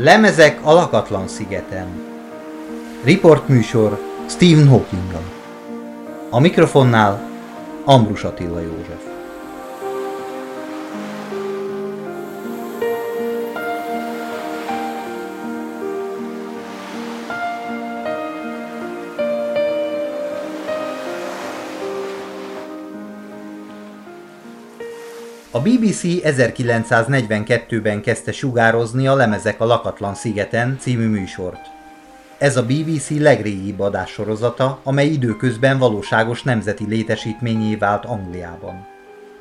Lemezek a lakatlan szigeten. Riportműsor Stephen Hawkinggal. A mikrofonnál Ambrus Attila József. A BBC 1942-ben kezdte sugározni a Lemezek a Lakatlan szigeten című műsort. Ez a BBC legrégibb adássorozata, amely időközben valóságos nemzeti létesítményé vált Angliában.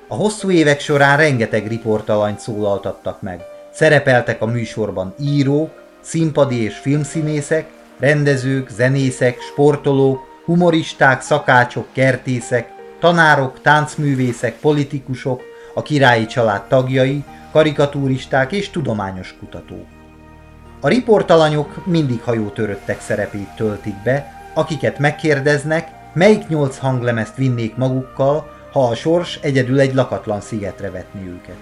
A hosszú évek során rengeteg riportalanyt szólaltattak meg. Szerepeltek a műsorban írók, színpadi és filmszínészek, rendezők, zenészek, sportolók, humoristák, szakácsok, kertészek, tanárok, táncművészek, politikusok, a királyi család tagjai, karikatúristák és tudományos kutatók. A riportalanyok mindig hajótöröttek szerepét töltik be, akiket megkérdeznek, melyik nyolc hanglemezt vinnék magukkal, ha a sors egyedül egy lakatlan szigetre vetni őket.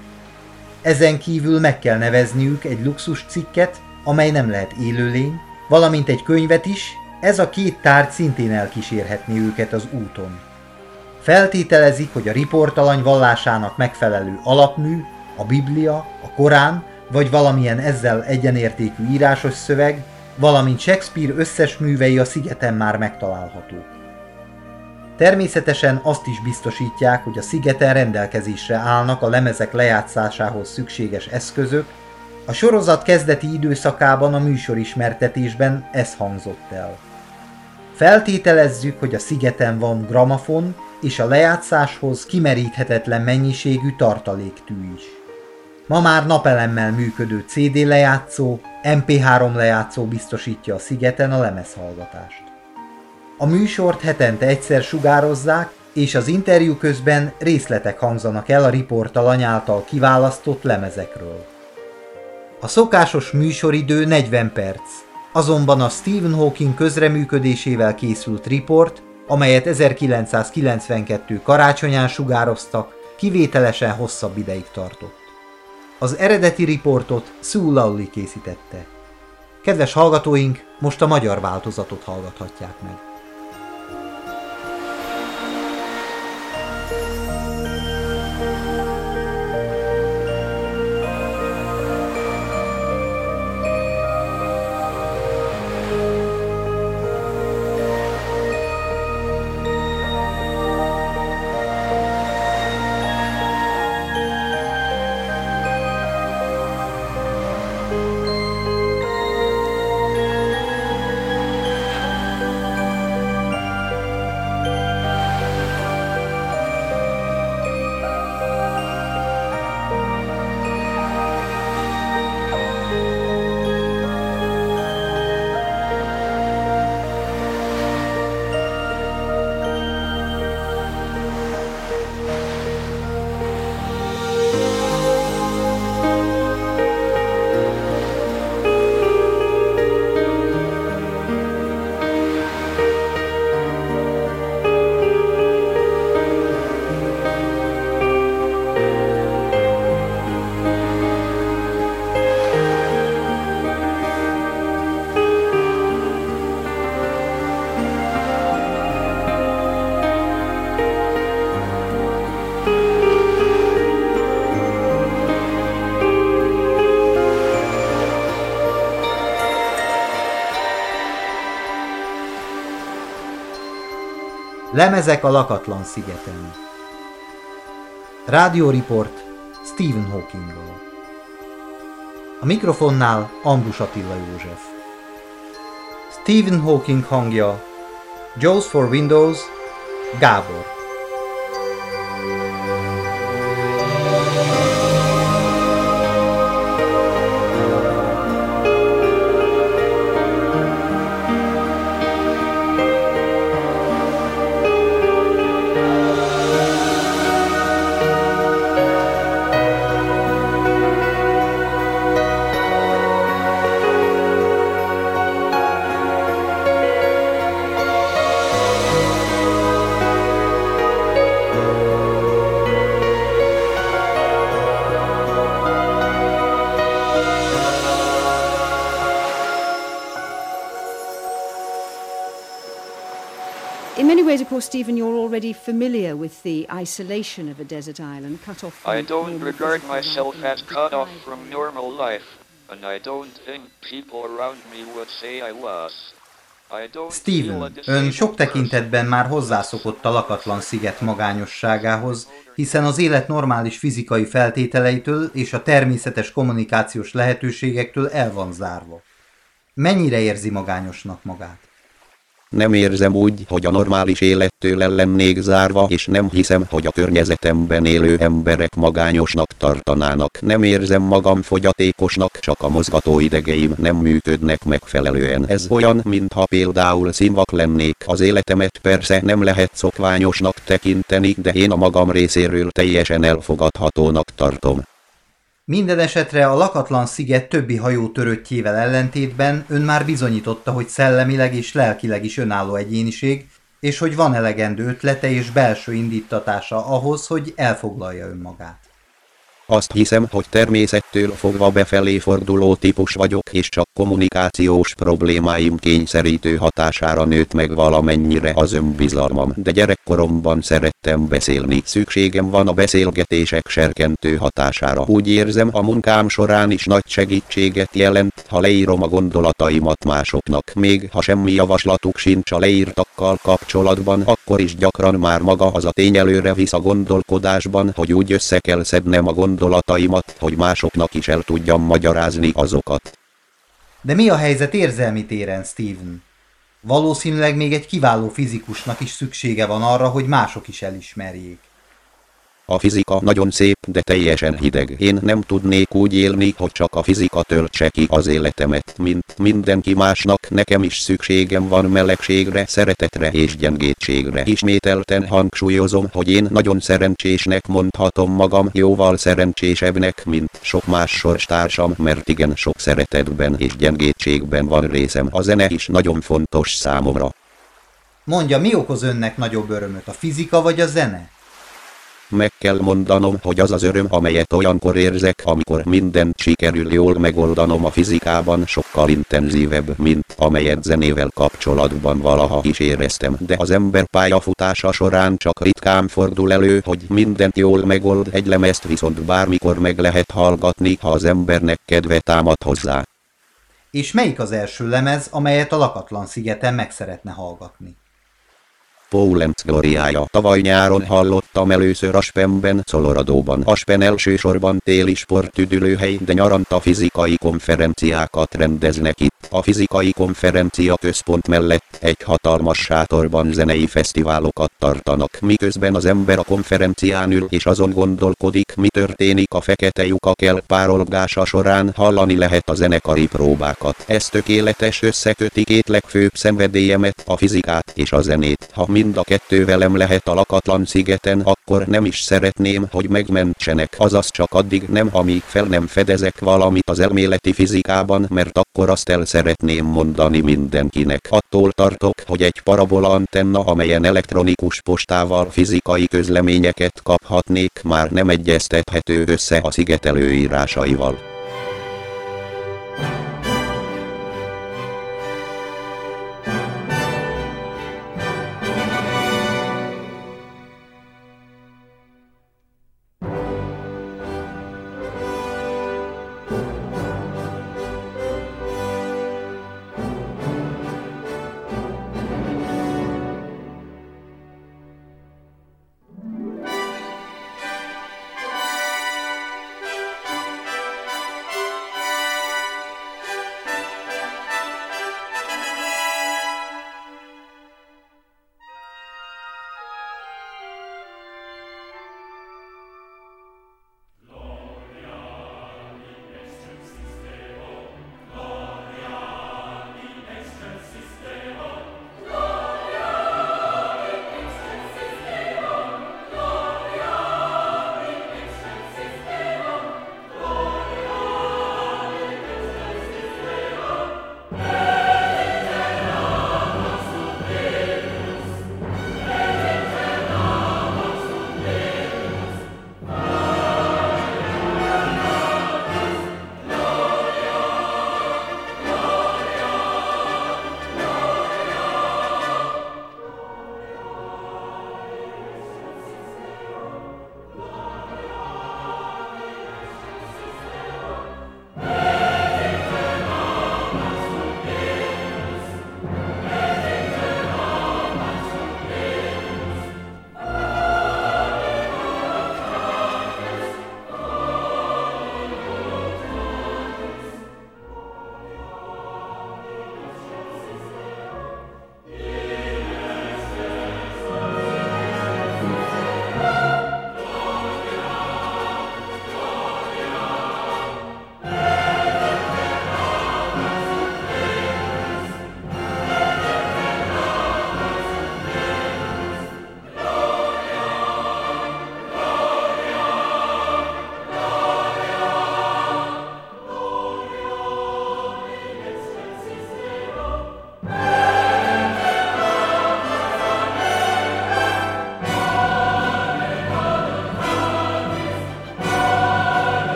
Ezen kívül meg kell nevezniük egy luxus cikket, amely nem lehet élőlény, valamint egy könyvet is, ez a két tárgy szintén elkísérhetni őket az úton. Feltételezik, hogy a riportalany vallásának megfelelő alapmű, a Biblia, a Korán, vagy valamilyen ezzel egyenértékű írásos szöveg, valamint Shakespeare összes művei a szigeten már megtalálhatók. Természetesen azt is biztosítják, hogy a szigeten rendelkezésre állnak a lemezek lejátszásához szükséges eszközök, a sorozat kezdeti időszakában a műsorismertetésben ez hangzott el. Feltételezzük, hogy a szigeten van gramafon, és a lejátszáshoz kimeríthetetlen mennyiségű tartaléktű is. Ma már napelemmel működő CD lejátszó, MP3 lejátszó biztosítja a szigeten a lemezhallgatást. A műsort hetente egyszer sugározzák, és az interjú közben részletek hangzanak el a riportalany által kiválasztott lemezekről. A szokásos műsoridő 40 perc, azonban a Stephen Hawking közreműködésével készült riport amelyet 1992 karácsonyán sugároztak, kivételesen hosszabb ideig tartott. Az eredeti riportot Sue Lowley készítette. Kedves hallgatóink, most a magyar változatot hallgathatják meg. Lemezek a lakatlan szigeten. Rádióriport Stephen Hawkingról. A mikrofonnál Ambrus Attila József. Stephen Hawking hangja Jaws for Windows Gábor. Course, Stephen, you're already familiar with the isolation of a desert island, cut off from I don't regard myself as cut off from normal life, and I don't think people around me would say I was. Steven, ön sok tekintetben már hozzászokott a lakatlan sziget magányosságához, hiszen az élet normális fizikai feltételeitől és a természetes kommunikációs lehetőségektől el van zárva. Mennyire érzi magányosnak magát? Nem érzem úgy, hogy a normális élettől el lennék zárva, és nem hiszem, hogy a környezetemben élő emberek magányosnak tartanának. Nem érzem magam fogyatékosnak, csak a mozgató idegeim nem működnek megfelelően. Ez olyan, mintha például színvak lennék. Az életemet persze nem lehet szokványosnak tekinteni, de én a magam részéről teljesen elfogadhatónak tartom. Minden esetre a lakatlan sziget többi hajó töröttjével ellentétben ön már bizonyította, hogy szellemileg és lelkileg is önálló egyéniség, és hogy van elegendő ötlete és belső indítatása ahhoz, hogy elfoglalja önmagát. Azt hiszem, hogy természettől fogva befelé forduló típus vagyok, és csak kommunikációs problémáim kényszerítő hatására nőtt meg valamennyire az önbizalmam, de gyerekkoromban szerettem beszélni. Szükségem van a beszélgetések serkentő hatására. Úgy érzem, a munkám során is nagy segítséget jelent, ha leírom a gondolataimat másoknak. Még ha semmi javaslatuk sincs a leírtakkal kapcsolatban, akkor is gyakran már maga az a tény előre visz a gondolkodásban, hogy úgy össze kell szednem a gondolataimat, hogy másoknak is el tudjam magyarázni azokat. De mi a helyzet érzelmi téren, Steven? Valószínűleg még egy kiváló fizikusnak is szüksége van arra, hogy mások is elismerjék. A fizika nagyon szép, de teljesen hideg. Én nem tudnék úgy élni, hogy csak a fizika töltse ki az életemet, mint mindenki másnak. Nekem is szükségem van melegségre, szeretetre és gyengétségre. Ismételten hangsúlyozom, hogy én nagyon szerencsésnek mondhatom magam, jóval szerencsésebbnek, mint sok más sorstársam, mert igen sok szeretetben és gyengétségben van részem. A zene is nagyon fontos számomra. Mondja, mi okoz önnek nagyobb örömöt, a fizika vagy a zene? Meg kell mondanom, hogy az az öröm, amelyet olyankor érzek, amikor mindent sikerül jól megoldanom a fizikában, sokkal intenzívebb, mint amelyet zenével kapcsolatban valaha is éreztem. De az ember pályafutása során csak ritkán fordul elő, hogy mindent jól megold, egy lemezt viszont bármikor meg lehet hallgatni, ha az embernek kedve támad hozzá. És melyik az első lemez, amelyet a lakatlan szigeten meg szeretne hallgatni? Poulenc gloriája. Tavaly nyáron hallottam először Aspenben, Coloradóban. Aspen elsősorban téli sportüdülőhely, de nyaranta fizikai konferenciákat rendeznek itt. A fizikai konferencia központ mellett egy hatalmas sátorban zenei fesztiválokat tartanak, miközben az ember a konferencián ül és azon gondolkodik, mi történik a fekete lyukak párolgása során, hallani lehet a zenekari próbákat. Ez tökéletes összeköti két legfőbb szenvedélyemet, a fizikát és a zenét. Ha mind a kettő velem lehet a lakatlan szigeten, akkor nem is szeretném, hogy megmentsenek, azaz csak addig nem, amíg fel nem fedezek valamit az elméleti fizikában, mert akkor azt el szeretném mondani mindenkinek. Attól tartok, hogy egy parabola antenna, amelyen elektronikus postával fizikai közleményeket kaphatnék, már nem egyeztethető össze a sziget előírásaival.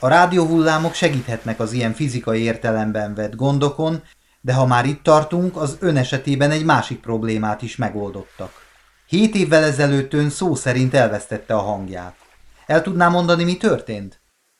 A rádióhullámok segíthetnek az ilyen fizikai értelemben vett gondokon, de ha már itt tartunk, az ön esetében egy másik problémát is megoldottak. Hét évvel ezelőtt ön szó szerint elvesztette a hangját. El tudná mondani, mi történt?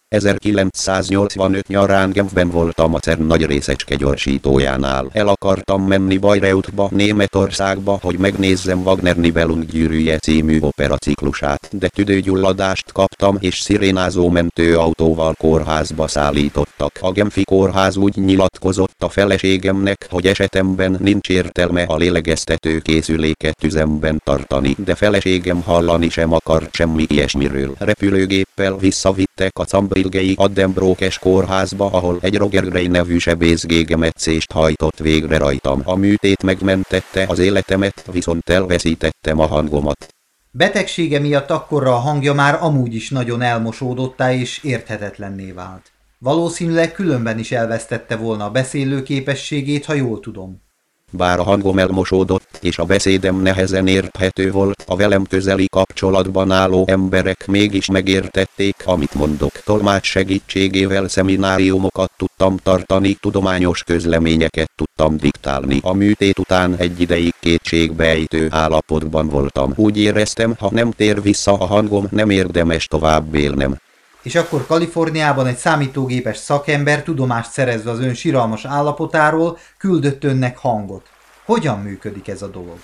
1985 nyarán Genfben voltam a CERN nagy részecske gyorsítójánál. El akartam menni Bayreuthba, Németországba, hogy megnézzem Wagner Nibelung gyűrűje című operaciklusát, de tüdőgyulladást kaptam és szirénázó mentőautóval kórházba szállítottak. A Genfi kórház úgy nyilatkozott a feleségemnek, hogy esetemben nincs értelme a lélegeztető készüléket üzemben tartani, de feleségem hallani sem akar semmi ilyesmiről. Repülőgéppel visszavittek a Cambri Bilgei Addenbrókes kórházba, ahol egy Roger Gray nevű sebészgégemetszést hajtott végre rajtam. A műtét megmentette az életemet, viszont elveszítettem a hangomat. Betegsége miatt akkorra a hangja már amúgy is nagyon elmosódottá és érthetetlenné vált. Valószínűleg különben is elvesztette volna a beszélő képességét, ha jól tudom. Bár a hangom elmosódott, és a beszédem nehezen érthető volt, a velem közeli kapcsolatban álló emberek mégis megértették, amit mondok. Tolmács segítségével szemináriumokat tudtam tartani, tudományos közleményeket tudtam diktálni. A műtét után egy ideig kétségbejtő állapotban voltam. Úgy éreztem, ha nem tér vissza a hangom, nem érdemes tovább élnem és akkor Kaliforniában egy számítógépes szakember tudomást szerezve az ön siralmas állapotáról küldött önnek hangot. Hogyan működik ez a dolog?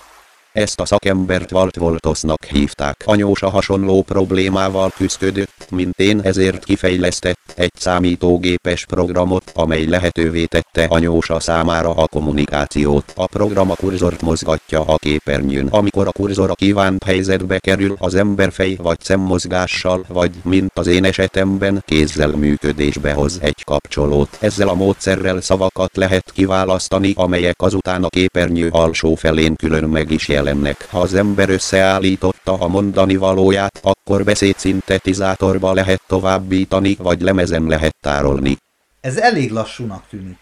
Ezt a szakembert Walt Voltosnak hívták. Anyósa hasonló problémával küzdött, mint én, ezért kifejlesztett egy számítógépes programot, amely lehetővé tette anyósa számára a kommunikációt. A program a kurzort mozgatja a képernyőn. Amikor a kurzor a kívánt helyzetbe kerül, az emberfej vagy szemmozgással, vagy mint az én esetemben kézzel működésbe hoz egy kapcsolót. Ezzel a módszerrel szavakat lehet kiválasztani, amelyek azután a képernyő alsó felén külön meg is jel jelennek. Ha az ember összeállította a mondani valóját, akkor beszédszintetizátorba lehet továbbítani, vagy lemezen lehet tárolni. Ez elég lassúnak tűnik.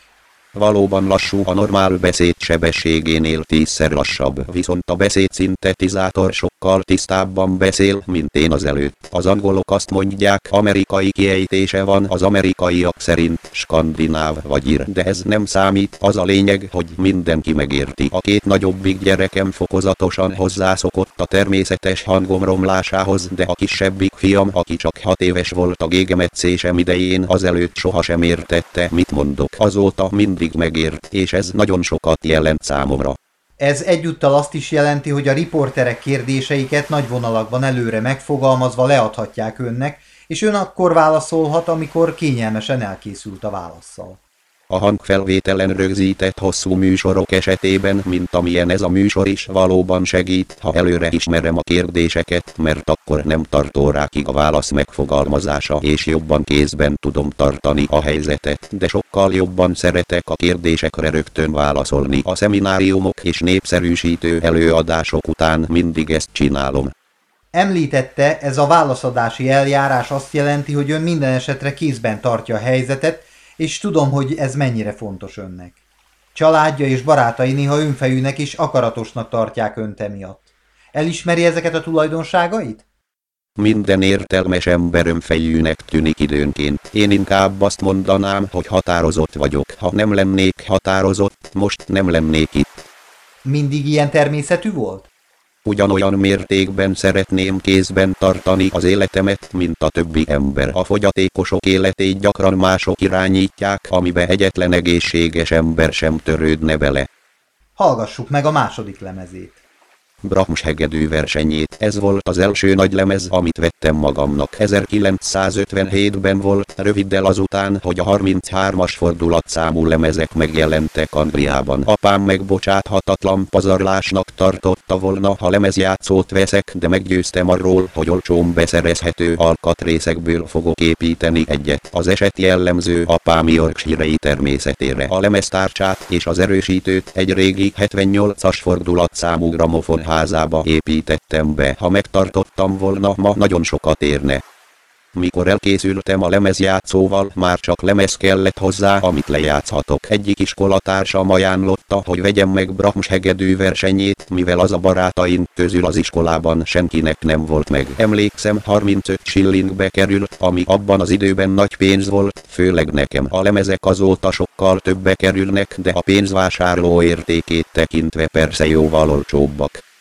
Valóban lassú a normál beszéd sebességénél tízszer lassabb, viszont a beszédszintetizátor sokkal tisztábban beszél, mint én az előtt. Az angolok azt mondják, amerikai kiejtése van az amerikaiak szerint, skandináv vagy ír, de ez nem számít, az a lényeg, hogy mindenki megérti. A két nagyobbik gyerekem fokozatosan hozzászokott a természetes hangom romlásához, de a kisebbik fiam, aki csak hat éves volt a gégemetszésem idején, azelőtt sohasem értette, mit mondok. Azóta mindig megért, és ez nagyon sokat jelent számomra. Ez egyúttal azt is jelenti, hogy a riporterek kérdéseiket nagy vonalakban előre megfogalmazva leadhatják önnek, és ön akkor válaszolhat, amikor kényelmesen elkészült a válaszsal. A hangfelvételen rögzített hosszú műsorok esetében, mint amilyen ez a műsor is valóban segít, ha előre ismerem a kérdéseket, mert akkor nem tart órákig a válasz megfogalmazása, és jobban kézben tudom tartani a helyzetet, de sokkal jobban szeretek a kérdésekre rögtön válaszolni. A szemináriumok és népszerűsítő előadások után mindig ezt csinálom. Említette, ez a válaszadási eljárás azt jelenti, hogy ön minden esetre kézben tartja a helyzetet, és tudom, hogy ez mennyire fontos önnek. Családja és barátai néha önfejűnek és akaratosnak tartják önt emiatt. Elismeri ezeket a tulajdonságait? Minden értelmes ember önfejűnek tűnik időnként. Én inkább azt mondanám, hogy határozott vagyok. Ha nem lennék határozott, most nem lennék itt. Mindig ilyen természetű volt? Ugyanolyan mértékben szeretném kézben tartani az életemet, mint a többi ember. A fogyatékosok életét gyakran mások irányítják, amibe egyetlen egészséges ember sem törődne bele. Hallgassuk meg a második lemezét. Brahms hegedű versenyét. Ez volt az első nagy lemez, amit vettem magamnak. 1957-ben volt, röviddel azután, hogy a 33-as fordulatszámú lemezek megjelentek Angliában. Apám megbocsáthatatlan pazarlásnak tartotta volna, ha lemezjátszót veszek, de meggyőztem arról, hogy olcsón beszerezhető alkatrészekből fogok építeni egyet. Az eset jellemző apám Yorkshire természetére. A lemeztárcsát és az erősítőt egy régi 78-as fordulatszámú gramofon házába építettem be. Ha megtartottam volna, ma nagyon sokat érne. Mikor elkészültem a lemezjátszóval, már csak lemez kellett hozzá, amit lejátszhatok. Egyik iskolatársam ajánlotta, hogy vegyem meg Brahms hegedű versenyét, mivel az a barátaink közül az iskolában senkinek nem volt meg. Emlékszem, 35 shillingbe került, ami abban az időben nagy pénz volt, főleg nekem. A lemezek azóta sokkal többe kerülnek, de a pénzvásárló értékét tekintve persze jóval olcsóbbak.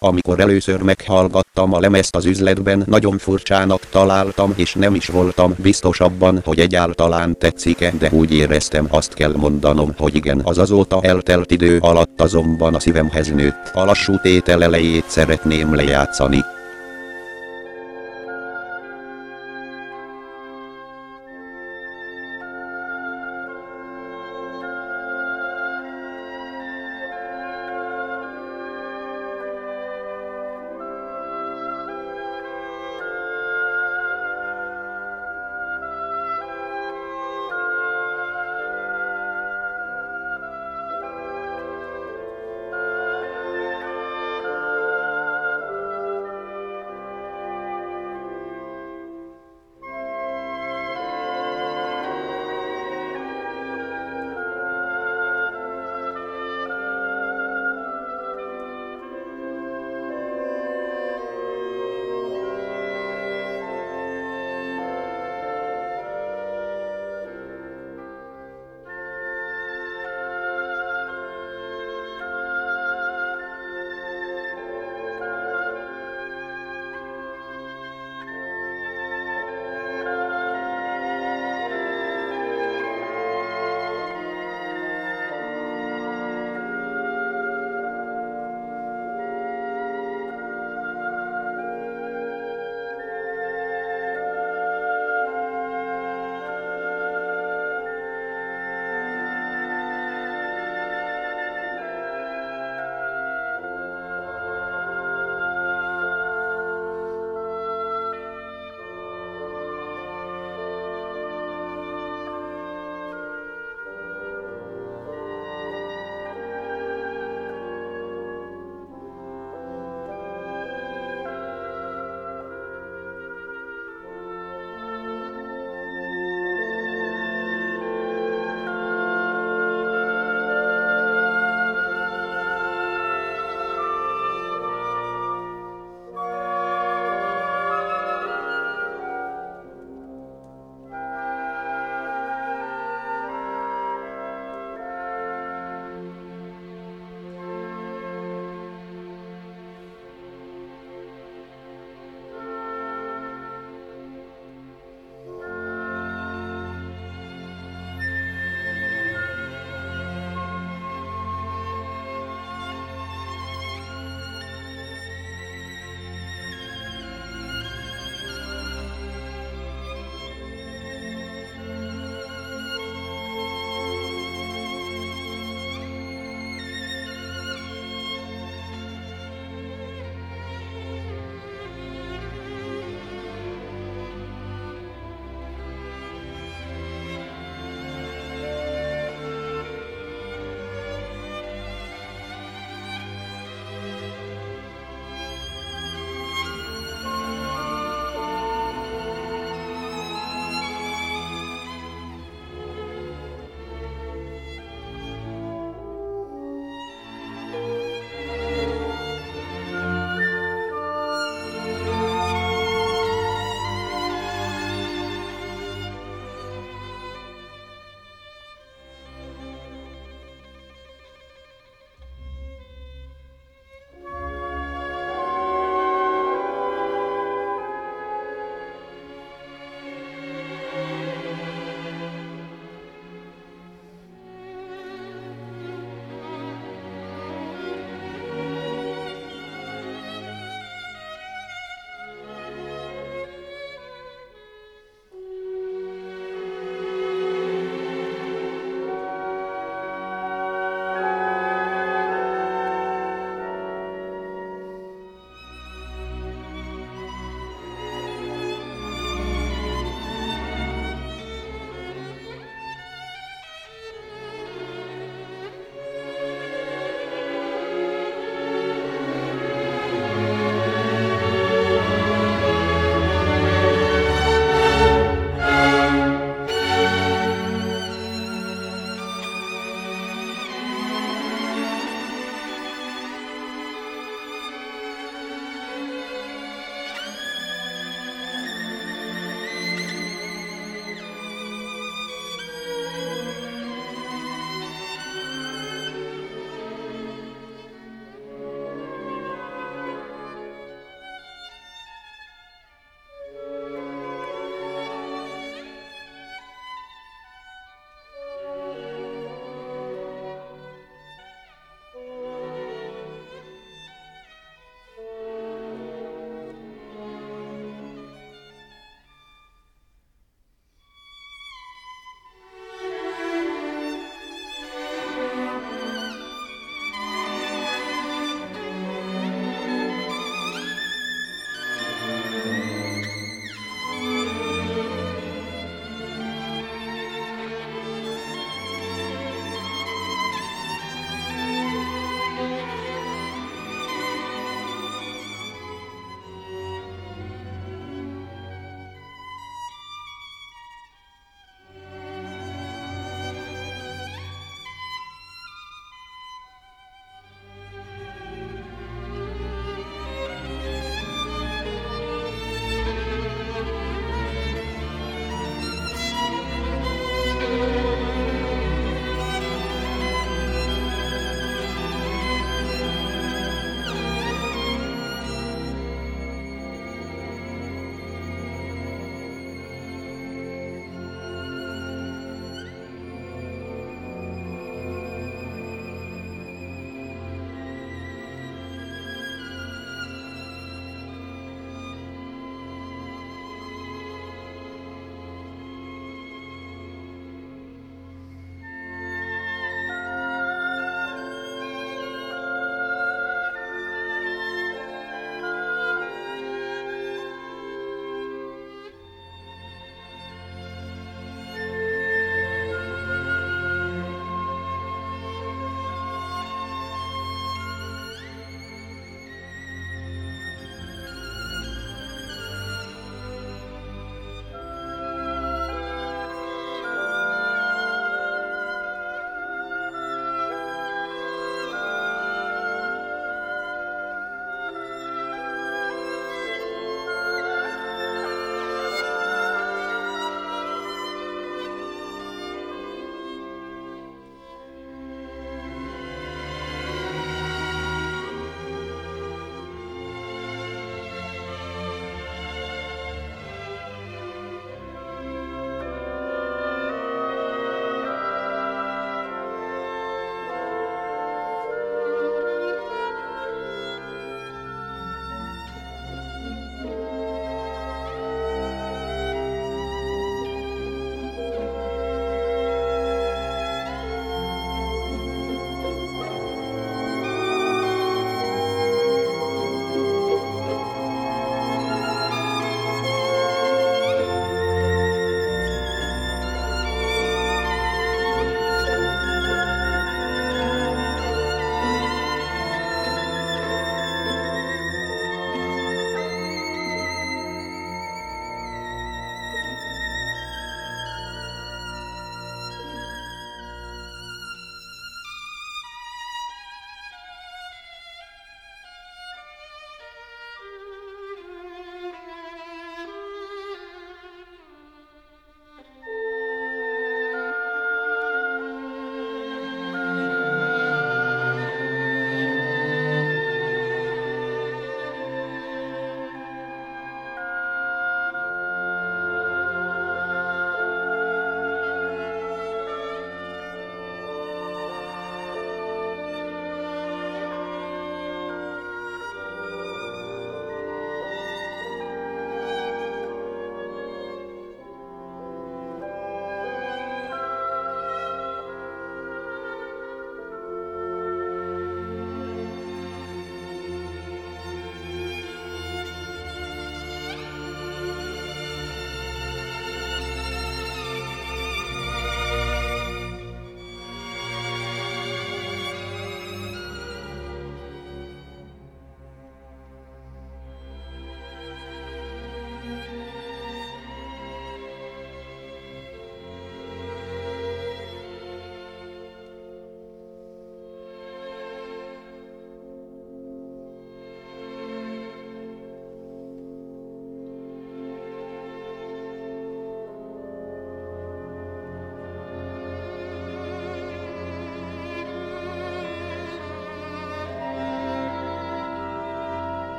Amikor először meghallgattam a lemezt az üzletben, nagyon furcsának találtam, és nem is voltam biztos abban, hogy egyáltalán tetszik-e, de úgy éreztem, azt kell mondanom, hogy igen. Az azóta eltelt idő alatt azonban a szívemhez nőtt. A lassú tétel elejét szeretném lejátszani.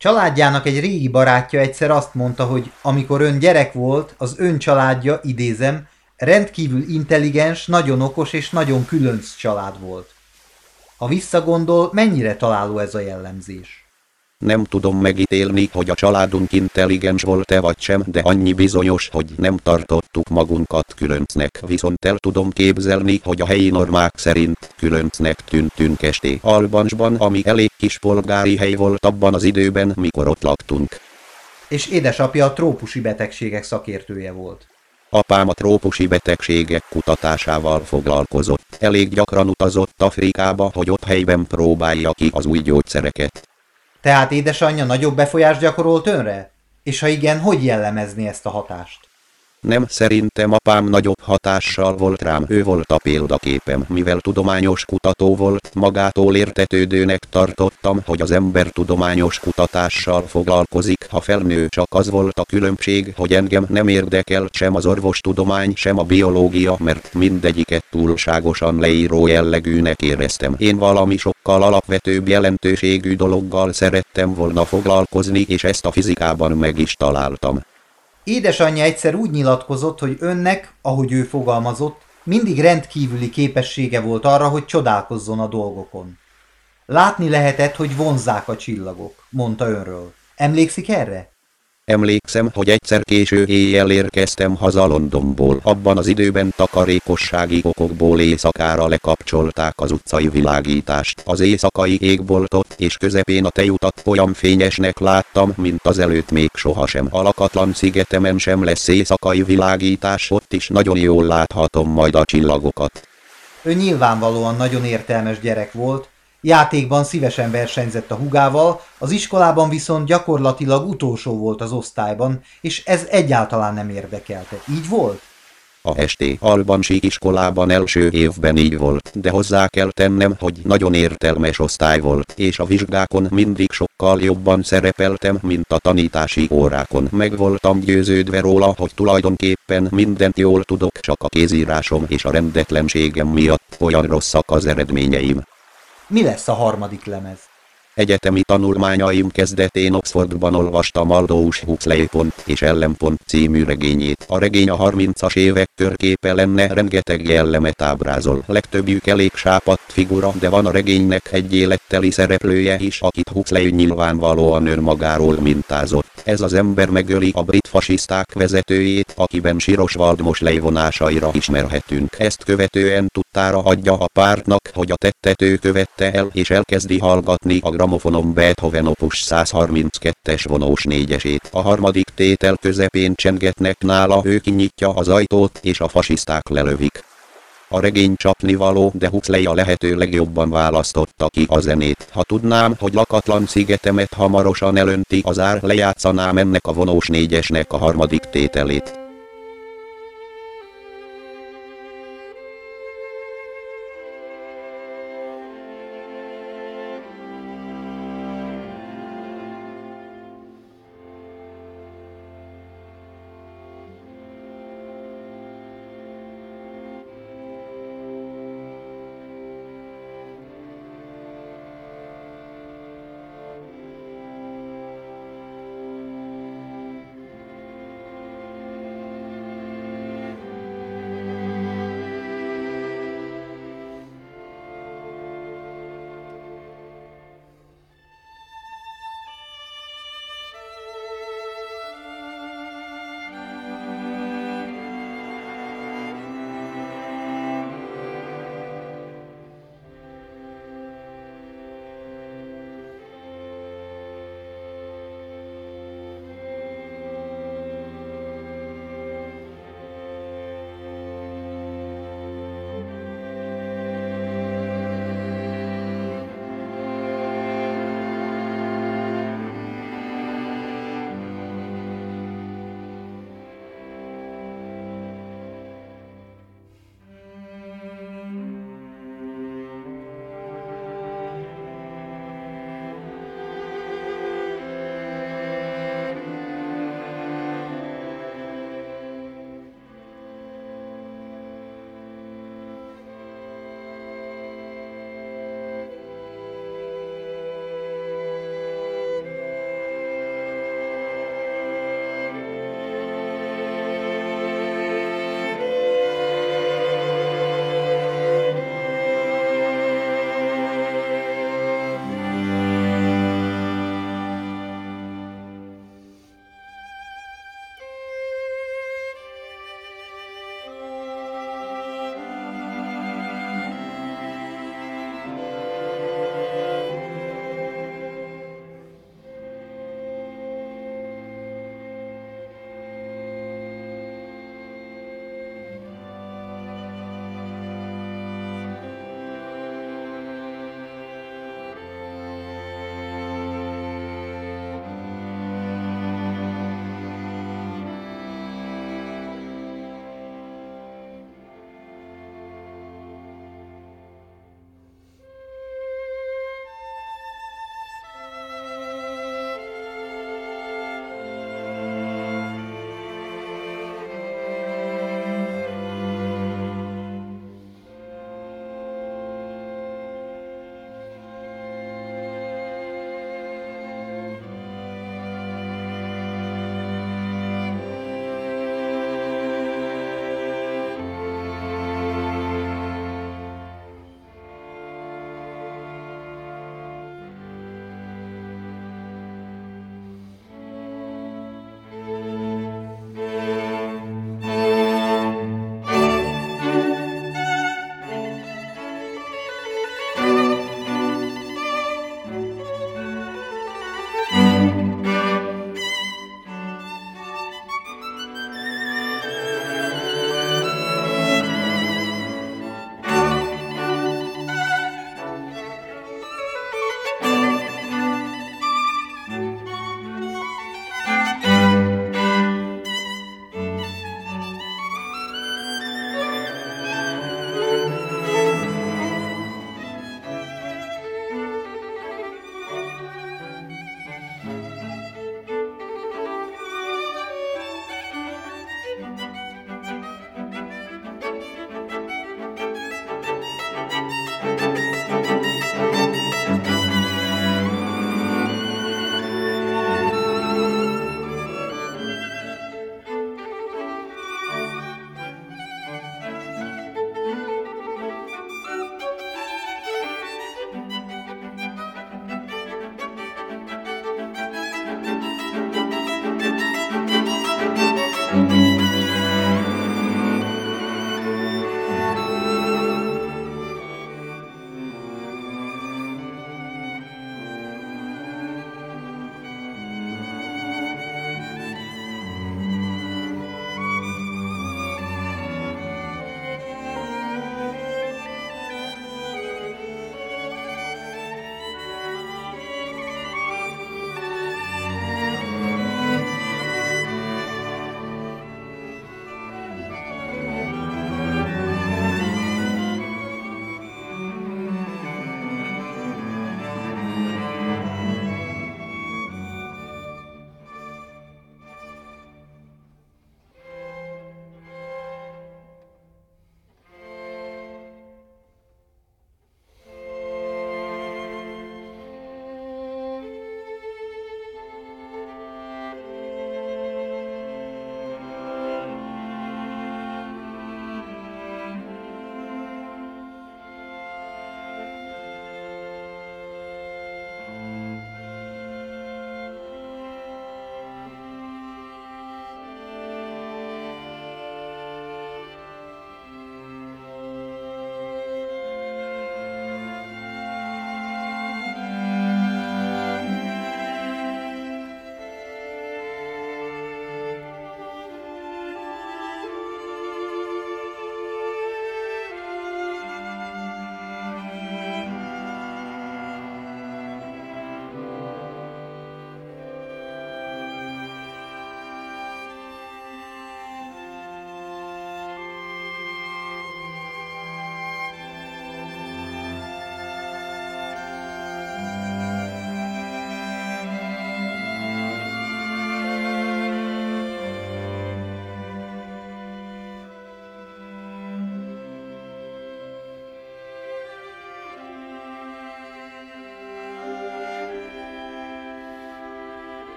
Családjának egy régi barátja egyszer azt mondta, hogy amikor ön gyerek volt, az ön családja, idézem, rendkívül intelligens, nagyon okos és nagyon különc család volt. Ha visszagondol, mennyire találó ez a jellemzés? Nem tudom megítélni, hogy a családunk intelligens volt-e vagy sem, de annyi bizonyos, hogy nem tartottuk magunkat különcnek. Viszont el tudom képzelni, hogy a helyi normák szerint különcnek tűntünk esté. Albansban, ami elég kis polgári hely volt abban az időben, mikor ott laktunk. És édesapja a trópusi betegségek szakértője volt. Apám a trópusi betegségek kutatásával foglalkozott. Elég gyakran utazott Afrikába, hogy ott helyben próbálja ki az új gyógyszereket. Tehát édesanyja nagyobb befolyást gyakorolt önre? És ha igen, hogy jellemezni ezt a hatást? Nem szerintem apám nagyobb hatással volt rám, ő volt a példaképem, mivel tudományos kutató volt, magától értetődőnek tartottam, hogy az ember tudományos kutatással foglalkozik, ha felnő csak az volt a különbség, hogy engem nem érdekel sem az orvostudomány, sem a biológia, mert mindegyiket túlságosan leíró jellegűnek éreztem. Én valami sokkal alapvetőbb jelentőségű dologgal szerettem volna foglalkozni, és ezt a fizikában meg is találtam. Édesanyja egyszer úgy nyilatkozott, hogy önnek, ahogy ő fogalmazott, mindig rendkívüli képessége volt arra, hogy csodálkozzon a dolgokon. Látni lehetett, hogy vonzák a csillagok, mondta önről. Emlékszik erre? Emlékszem, hogy egyszer késő éjjel érkeztem haza Londonból. Abban az időben takarékossági okokból éjszakára lekapcsolták az utcai világítást. Az éjszakai égboltot és közepén a tejutat olyan fényesnek láttam, mint az előtt még sohasem. A lakatlan szigetemen sem lesz éjszakai világítás, ott is nagyon jól láthatom majd a csillagokat. Ő nyilvánvalóan nagyon értelmes gyerek volt, Játékban szívesen versenyzett a hugával, az iskolában viszont gyakorlatilag utolsó volt az osztályban, és ez egyáltalán nem érdekelte. Így volt? A ST Albansi iskolában első évben így volt, de hozzá kell tennem, hogy nagyon értelmes osztály volt, és a vizsgákon mindig sokkal jobban szerepeltem, mint a tanítási órákon. Meg voltam győződve róla, hogy tulajdonképpen mindent jól tudok, csak a kézírásom és a rendetlenségem miatt olyan rosszak az eredményeim. Mi lesz a harmadik lemez? Egyetemi tanulmányaim kezdetén Oxfordban olvastam Aldous Huxley pont és ellenpont című regényét. A regény a 30-as évek körképe lenne, rengeteg jellemet ábrázol. Legtöbbjük elég sápadt figura, de van a regénynek egy életteli szereplője is, akit Huxley nyilvánvalóan önmagáról mintázott. Ez az ember megöli a brit fasiszták vezetőjét, akiben Siros Valdmos levonásaira ismerhetünk. Ezt követően tudtára adja a pártnak, hogy a tettető követte el, és elkezdi hallgatni a gramofonon Beethoven opus 132-es vonós négyesét. A harmadik tétel közepén csengetnek nála, ő kinyitja az ajtót, és a fasiszták lelövik. A regény csapni való, de Huxley a lehető legjobban választotta ki a zenét. Ha tudnám, hogy lakatlan szigetemet hamarosan elönti az ár, lejátszanám ennek a vonós négyesnek a harmadik tételét.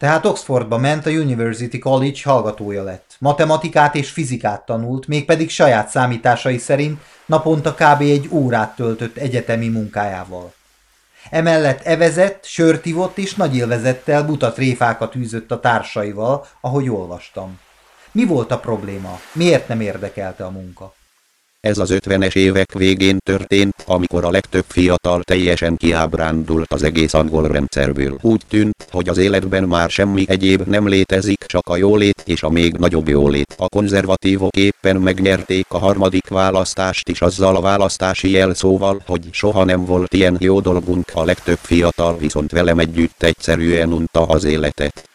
Tehát Oxfordba ment, a University College hallgatója lett. Matematikát és fizikát tanult, mégpedig saját számításai szerint naponta kb. egy órát töltött egyetemi munkájával. Emellett evezett, sört ivott és nagy élvezettel buta tréfákat űzött a társaival, ahogy olvastam. Mi volt a probléma? Miért nem érdekelte a munka? Ez az 50-es évek végén történt, amikor a legtöbb fiatal teljesen kiábrándult az egész angol rendszerből. Úgy tűnt, hogy az életben már semmi egyéb nem létezik, csak a jólét és a még nagyobb jólét. A konzervatívok éppen megnyerték a harmadik választást is azzal a választási jelszóval, hogy soha nem volt ilyen jó dolgunk, a legtöbb fiatal viszont velem együtt egyszerűen unta az életet.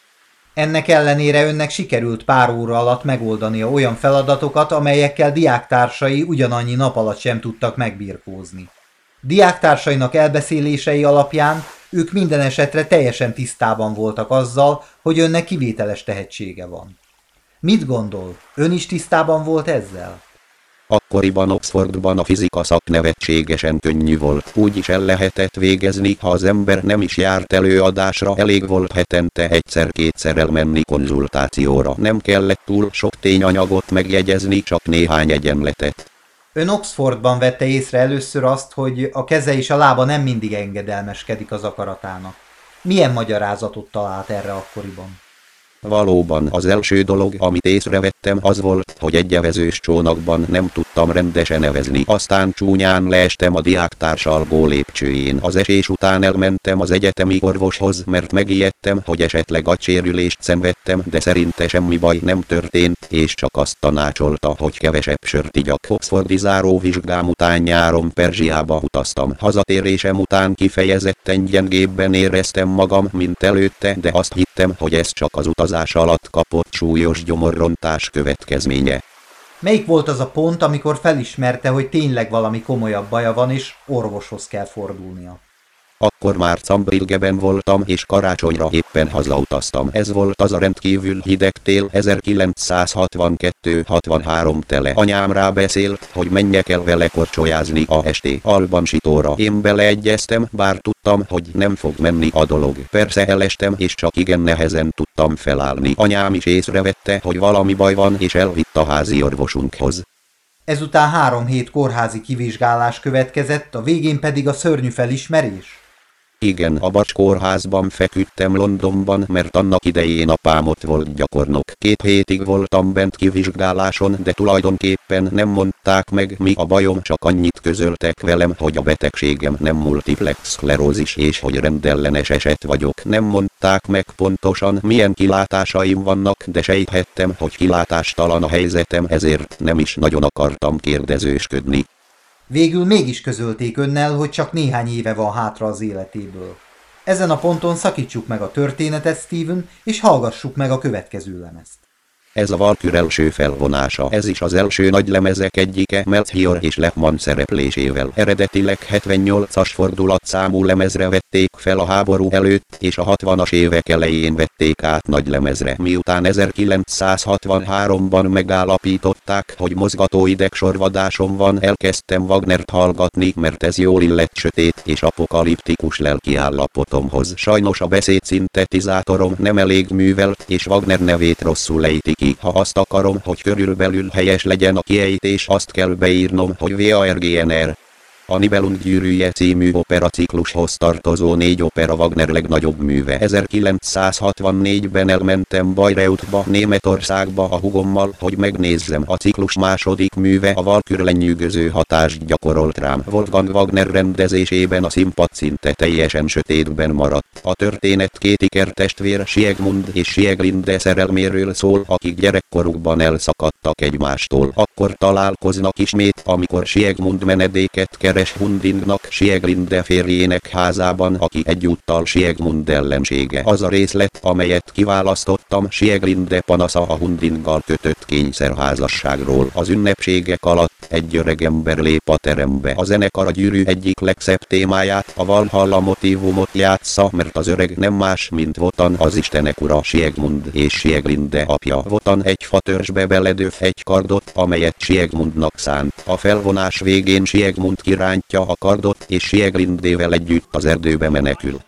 Ennek ellenére önnek sikerült pár óra alatt megoldania olyan feladatokat, amelyekkel diáktársai ugyanannyi nap alatt sem tudtak megbirkózni. Diáktársainak elbeszélései alapján ők minden esetre teljesen tisztában voltak azzal, hogy önnek kivételes tehetsége van. Mit gondol? Ön is tisztában volt ezzel? Akkoriban Oxfordban a fizika szak nevetségesen könnyű volt. Úgy is el lehetett végezni, ha az ember nem is járt előadásra, elég volt hetente egyszer-kétszer elmenni konzultációra. Nem kellett túl sok tényanyagot megjegyezni, csak néhány egyenletet. Ön Oxfordban vette észre először azt, hogy a keze és a lába nem mindig engedelmeskedik az akaratának. Milyen magyarázatot talált erre akkoriban? Valóban az első dolog, amit észrevettem az volt, hogy egy evezős csónakban nem tudtam rendesen nevezni. Aztán csúnyán leestem a diáktársalgó lépcsőjén. Az esés után elmentem az egyetemi orvoshoz, mert megijedtem, hogy esetleg agysérülést szenvedtem, de szerinte semmi baj nem történt, és csak azt tanácsolta, hogy kevesebb sört igyak. Oxfordi záróvizsgám után nyáron Perzsiába utaztam. Hazatérésem után kifejezetten gyengébben éreztem magam, mint előtte, de azt hittem, hogy ez csak az utazás alatt kapott súlyos gyomorrontás következménye. Melyik volt az a pont, amikor felismerte, hogy tényleg valami komolyabb baja van, és orvoshoz kell fordulnia? Akkor már Cambrilgeben voltam és karácsonyra éppen hazautaztam. Ez volt az a rendkívül hideg tél 1962-63 tele. Anyám rá beszélt, hogy menjek el vele korcsolyázni a esti albansitóra. Én beleegyeztem, bár tudtam, hogy nem fog menni a dolog. Persze elestem és csak igen nehezen tudtam felállni. Anyám is észrevette, hogy valami baj van és elvitt a házi orvosunkhoz. Ezután három hét kórházi kivizsgálás következett, a végén pedig a szörnyű felismerés? Igen, a Bacs kórházban feküdtem Londonban, mert annak idején apám ott volt gyakornok. Két hétig voltam bent kivizsgáláson, de tulajdonképpen nem mondták meg mi a bajom, csak annyit közöltek velem, hogy a betegségem nem multiplex szklerózis és hogy rendellenes eset vagyok. Nem mondták meg pontosan milyen kilátásaim vannak, de sejthettem, hogy kilátástalan a helyzetem, ezért nem is nagyon akartam kérdezősködni. Végül mégis közölték önnel, hogy csak néhány éve van hátra az életéből. Ezen a ponton szakítsuk meg a történetet, Steven, és hallgassuk meg a következő lemezt. Ez a Valkür első felvonása. Ez is az első nagy lemezek egyike Melchior és Lehmann szereplésével. Eredetileg 78-as fordulatszámú lemezre vették fel a háború előtt, és a 60-as évek elején vették át nagy lemezre. Miután 1963-ban megállapították, hogy mozgatóideg sorvadásom van, elkezdtem Wagnert hallgatni, mert ez jól illett sötét és apokaliptikus lelkiállapotomhoz. Sajnos a beszéd szintetizátorom nem elég művelt, és Wagner nevét rosszul ejtik ki. Ha azt akarom, hogy körülbelül helyes legyen a kiejtés, azt kell beírnom, hogy VARGNR. A Nibelung gyűrűje című operaciklushoz tartozó négy opera Wagner legnagyobb műve. 1964-ben elmentem Bayreuthba, Németországba a hugommal, hogy megnézzem. A ciklus második műve a Valkür lenyűgöző hatást gyakorolt rám. Wolfgang Wagner rendezésében a színpad szinte teljesen sötétben maradt. A történet két ikertestvér Siegmund és Sieglinde szerelméről szól, akik gyerekkorukban elszakadtak egymástól. Akkor találkoznak ismét, amikor Siegmund menedéket keres keres Hundingnak Sieglinde férjének házában, aki egyúttal Siegmund ellensége. Az a részlet, amelyet kiválasztottam, Sieglinde panasza a Hundinggal kötött kényszerházasságról. Az ünnepségek alatt egy öreg ember lép a terembe. A zenekar a gyűrű egyik legszebb témáját, a Valhalla motívumot játsza, mert az öreg nem más, mint Votan az istenek ura Siegmund és Sieglinde apja. Votan egy fatörzsbe beledöf egy kardot, amelyet Siegmundnak szánt. A felvonás végén Siegmund király kirántja a kardot és Sieglindével együtt az erdőbe menekül.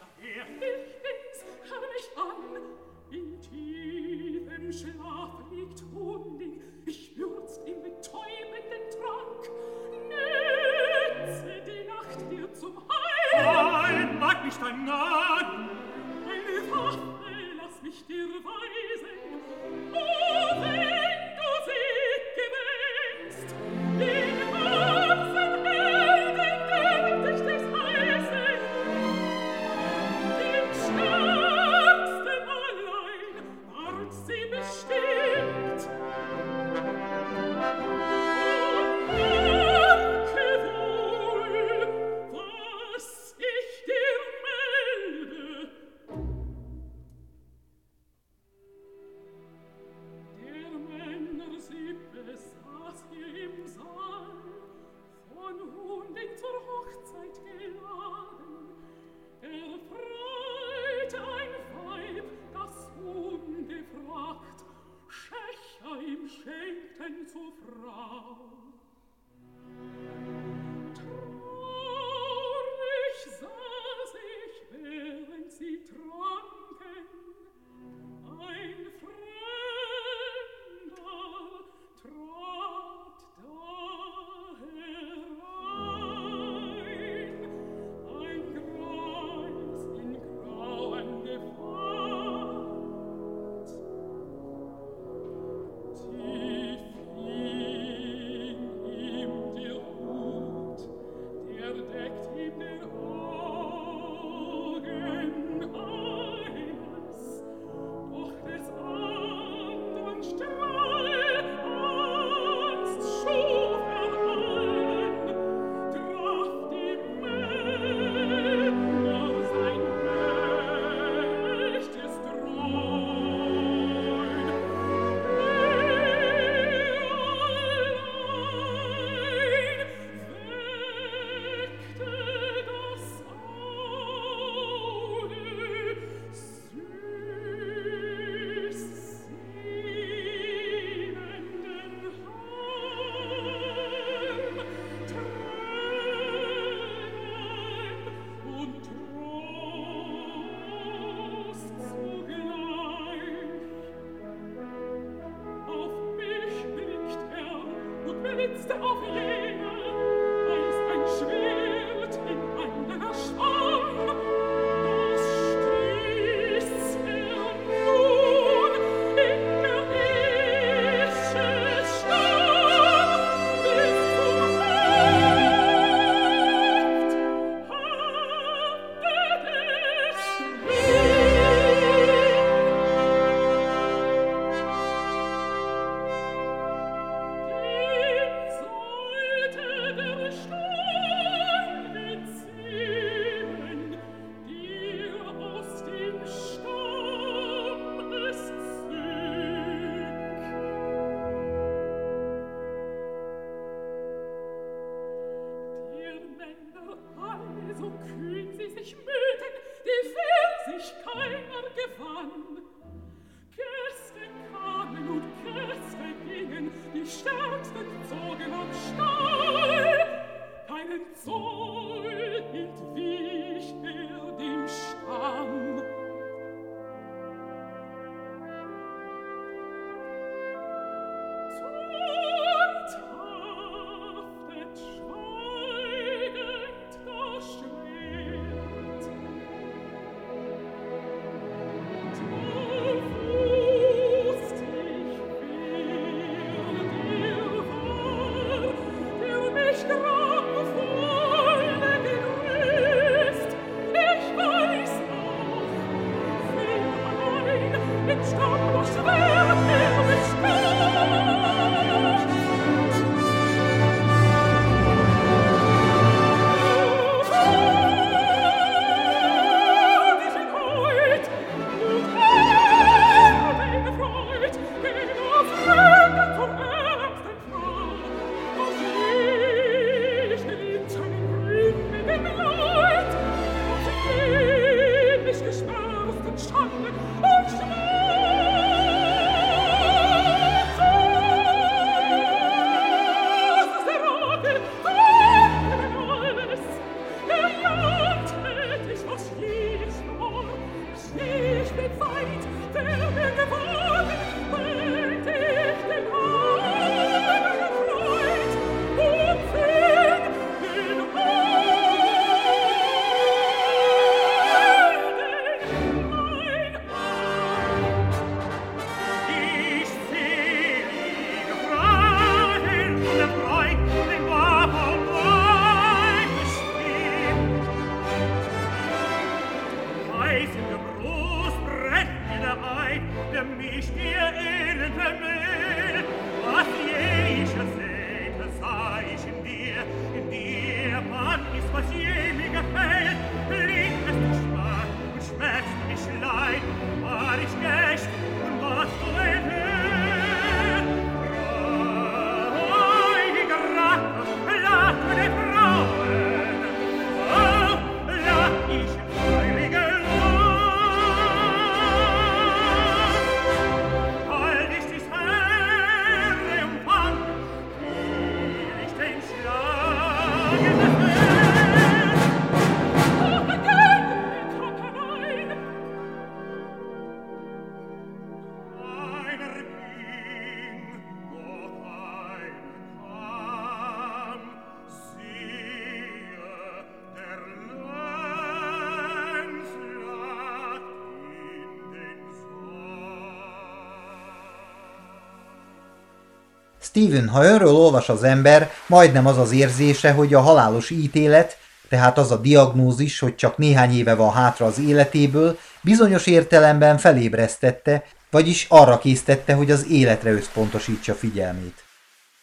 Steven, ha önről olvas az ember, majdnem az az érzése, hogy a halálos ítélet, tehát az a diagnózis, hogy csak néhány éve van hátra az életéből, bizonyos értelemben felébresztette, vagyis arra késztette, hogy az életre összpontosítsa figyelmét.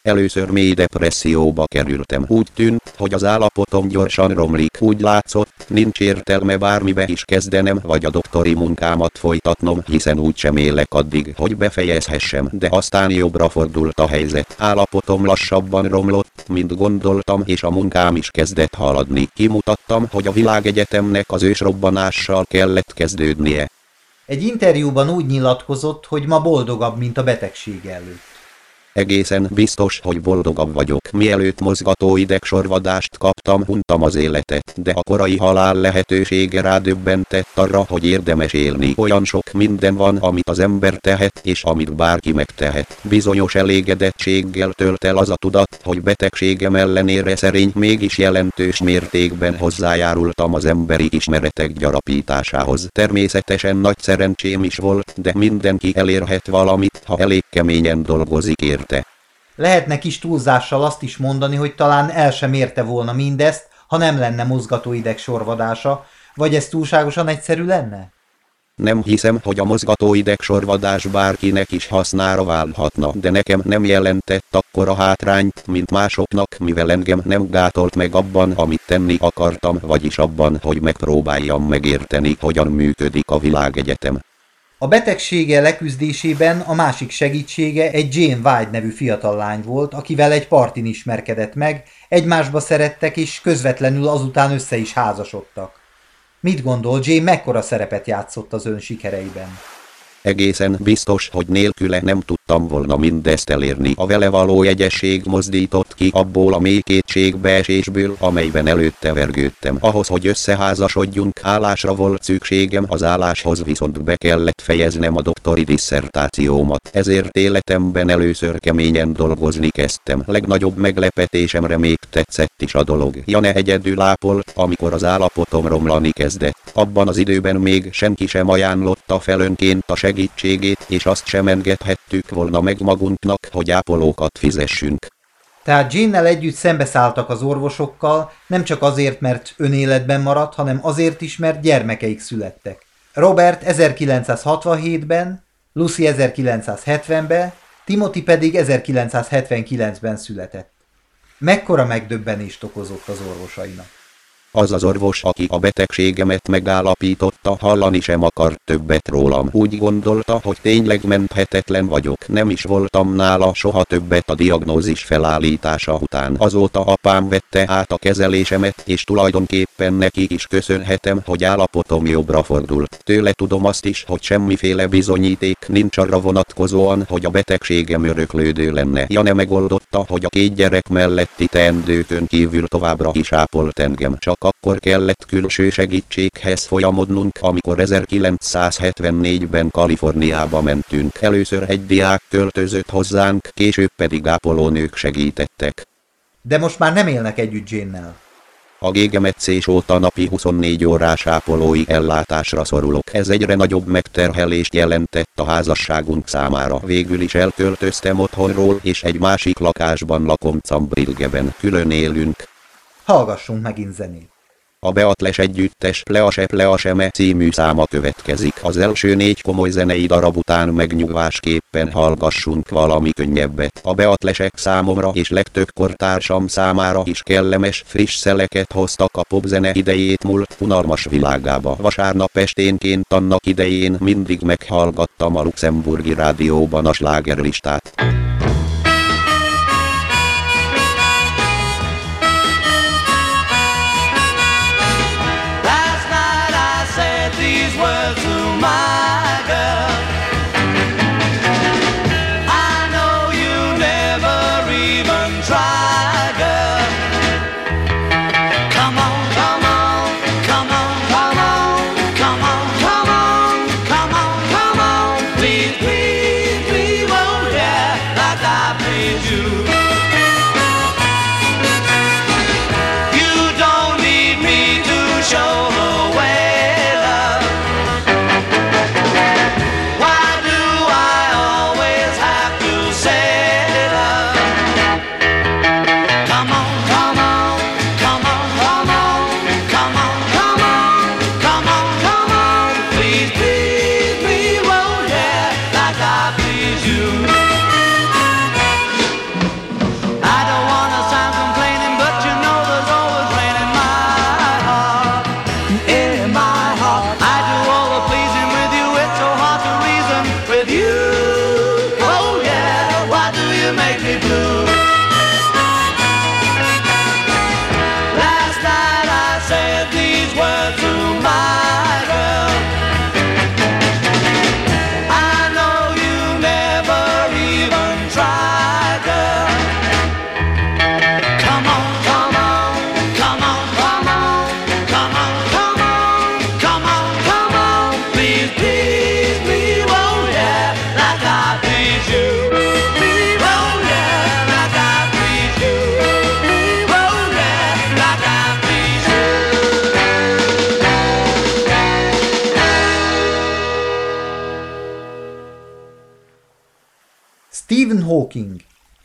Először mély depresszióba kerültem. Úgy tűnt, hogy az állapotom gyorsan romlik. Úgy látszott, nincs értelme bármibe is kezdenem, vagy a doktori munkámat folytatnom, hiszen úgy sem élek addig, hogy befejezhessem. De aztán jobbra fordult a helyzet. Állapotom lassabban romlott, mint gondoltam, és a munkám is kezdett haladni. Kimutattam, hogy a világegyetemnek az ősrobbanással kellett kezdődnie. Egy interjúban úgy nyilatkozott, hogy ma boldogabb, mint a betegség előtt. Egészen biztos, hogy boldogabb vagyok. Mielőtt mozgató idegsorvadást kaptam, untam az életet, de a korai halál lehetősége rádöbbentett arra, hogy érdemes élni. Olyan sok minden van, amit az ember tehet, és amit bárki megtehet. Bizonyos elégedettséggel tölt el az a tudat, hogy betegségem ellenére szerény mégis jelentős mértékben hozzájárultam az emberi ismeretek gyarapításához. Természetesen nagy szerencsém is volt, de mindenki elérhet valamit, ha elég keményen dolgozik ér érte. Lehetne kis túlzással azt is mondani, hogy talán el sem érte volna mindezt, ha nem lenne mozgatóideg sorvadása, vagy ez túlságosan egyszerű lenne? Nem hiszem, hogy a mozgatóideg sorvadás bárkinek is hasznára válhatna, de nekem nem jelentett akkora hátrányt, mint másoknak, mivel engem nem gátolt meg abban, amit tenni akartam, vagyis abban, hogy megpróbáljam megérteni, hogyan működik a világegyetem. A betegsége leküzdésében a másik segítsége egy Jane White nevű fiatal lány volt, akivel egy partin ismerkedett meg, egymásba szerettek és közvetlenül azután össze is házasodtak. Mit gondol, Jane mekkora szerepet játszott az ön sikereiben? Egészen biztos, hogy nélküle nem tudtam volna mindezt elérni. A vele való jegyesség mozdított ki abból a mély kétségbeesésből, amelyben előtte vergődtem. Ahhoz, hogy összeházasodjunk, állásra volt szükségem, az álláshoz viszont be kellett fejeznem a doktori disszertációmat. Ezért életemben először keményen dolgozni kezdtem. Legnagyobb meglepetésemre még tetszett is a dolog. Jane egyedül ápolt, amikor az állapotom romlani kezdett. Abban az időben még senki sem ajánlotta fel önként a segítségét, és azt sem engedhettük volna meg magunknak, hogy ápolókat fizessünk. Tehát Jane-nel együtt szembeszálltak az orvosokkal, nem csak azért, mert önéletben maradt, hanem azért is, mert gyermekeik születtek. Robert 1967-ben, Lucy 1970-ben, Timothy pedig 1979-ben született. Mekkora megdöbbenést okozott az orvosainak. Az az orvos, aki a betegségemet megállapította, hallani sem akart többet rólam. Úgy gondolta, hogy tényleg menthetetlen vagyok. Nem is voltam nála soha többet a diagnózis felállítása után. Azóta apám vette át a kezelésemet, és tulajdonképpen neki is köszönhetem, hogy állapotom jobbra fordult. Tőle tudom azt is, hogy semmiféle bizonyíték nincs arra vonatkozóan, hogy a betegségem öröklődő lenne. Ja nem megoldotta, hogy a két gyerek melletti teendőkön kívül továbbra is ápolt engem. Csak akkor kellett külső segítséghez folyamodnunk, amikor 1974-ben Kaliforniába mentünk. Először egy diák költözött hozzánk, később pedig ápolónők segítettek. De most már nem élnek együtt Jane-nel. A gégemetszés óta napi 24 órás ápolói ellátásra szorulok. Ez egyre nagyobb megterhelést jelentett a házasságunk számára. Végül is elköltöztem otthonról, és egy másik lakásban lakom Cambrilgeben. Külön élünk. Hallgassunk megint zenét. A Beatles együttes Please Pleaseme című száma következik. Az első négy komoly zenei darab után megnyugvásképpen hallgassunk valami könnyebbet. A Beatlesek számomra és legtöbb kortársam számára is kellemes, friss szeleket hoztak a popzene idejét múlt unalmas világába. Vasárnap esténként annak idején mindig meghallgattam a luxemburgi rádióban a slágerlistát.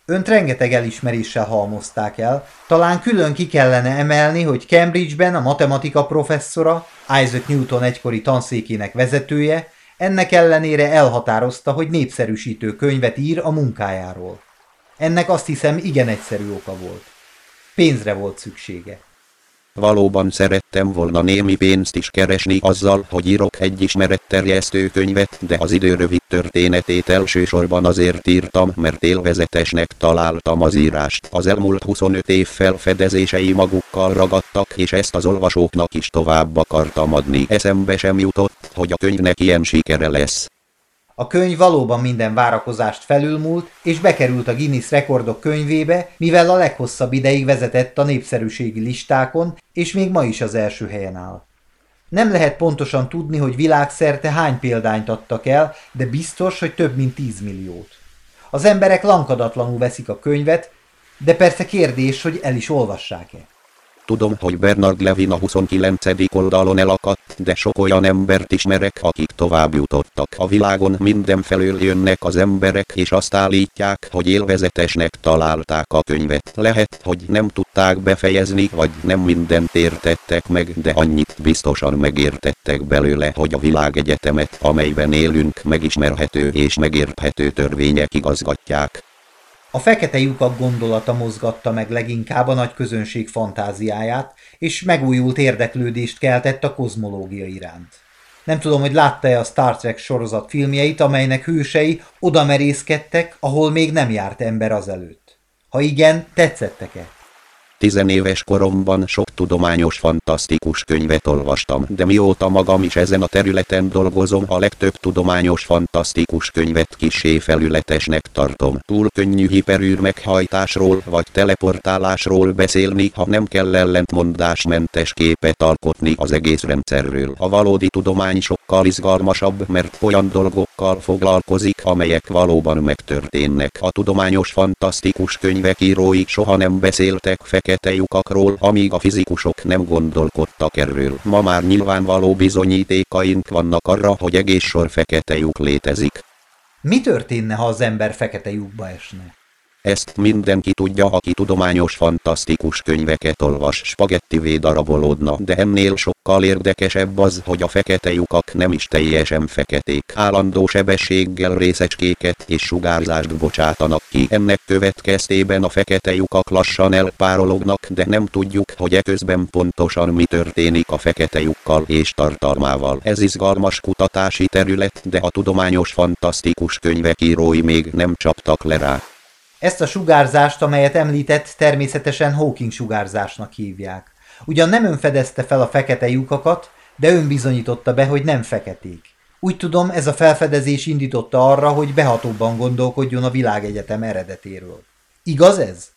Önt rengeteg elismeréssel halmozták el, talán külön ki kellene emelni, hogy Cambridge-ben a matematika professzora, Isaac Newton egykori tanszékének vezetője, ennek ellenére elhatározta, hogy népszerűsítő könyvet ír a munkájáról. Ennek azt hiszem igen egyszerű oka volt. Pénzre volt szüksége. Valóban szerettem volna némi pénzt is keresni azzal, hogy írok egy ismeretterjesztő könyvet, de az idő rövid történetét elsősorban azért írtam, mert élvezetesnek találtam az írást. Az elmúlt 25 év felfedezései magukkal ragadtak, és ezt az olvasóknak is tovább akartam adni. Eszembe sem jutott, hogy a könyvnek ilyen sikere lesz. A könyv valóban minden várakozást felülmúlt, és bekerült a Guinness rekordok könyvébe, mivel a leghosszabb ideig vezetett a népszerűségi listákon, és még ma is az első helyen áll. Nem lehet pontosan tudni, hogy világszerte hány példányt adtak el, de biztos, hogy több mint 10 milliót. Az emberek lankadatlanul veszik a könyvet, de persze kérdés, hogy el is olvassák-e. Tudom, hogy Bernard Levin a 29. oldalon elakadt, de sok olyan embert ismerek, akik tovább jutottak. A világon mindenfelől jönnek az emberek, és azt állítják, hogy élvezetesnek találták a könyvet. Lehet, hogy nem tudták befejezni, vagy nem mindent értettek meg, de annyit biztosan megértettek belőle, hogy a világegyetemet, amelyben élünk, megismerhető és megérthető törvények igazgatják. A fekete lyukak gondolata mozgatta meg leginkább a nagy közönség fantáziáját, és megújult érdeklődést keltett a kozmológia iránt. Nem tudom, hogy látta-e a Star Trek sorozat filmjeit, amelynek hősei oda merészkedtek, ahol még nem járt ember azelőtt. Ha igen, tetszettek-e? Tizenéves koromban sok tudományos fantasztikus könyvet olvastam, de mióta magam is ezen a területen dolgozom, a legtöbb tudományos fantasztikus könyvet kisé felületesnek tartom. Túl könnyű hiperűr meghajtásról vagy teleportálásról beszélni, ha nem kell ellentmondásmentes képet alkotni az egész rendszerről. A valódi tudomány sokkal izgalmasabb, mert olyan dolgokkal foglalkozik, amelyek valóban megtörténnek. A tudományos fantasztikus könyvek írói soha nem beszéltek fekete fekete lyukakról, amíg a fizikusok nem gondolkodtak erről. Ma már nyilvánvaló bizonyítékaink vannak arra, hogy egész sor fekete lyuk létezik. Mi történne, ha az ember fekete lyukba esne? Ezt mindenki tudja, aki tudományos fantasztikus könyveket olvas, spagettivé darabolódna, de ennél sokkal érdekesebb az, hogy a fekete lyukak nem is teljesen feketék. Állandó sebességgel részecskéket és sugárzást bocsátanak ki. Ennek következtében a fekete lyukak lassan elpárolognak, de nem tudjuk, hogy eközben pontosan mi történik a fekete lyukkal és tartalmával. Ez izgalmas kutatási terület, de a tudományos fantasztikus könyvek írói még nem csaptak le rá. Ezt a sugárzást, amelyet említett, természetesen Hawking sugárzásnak hívják. Ugyan nem önfedezte fel a fekete lyukakat, de ön bizonyította be, hogy nem feketék. Úgy tudom, ez a felfedezés indította arra, hogy behatóbban gondolkodjon a világegyetem eredetéről. Igaz ez?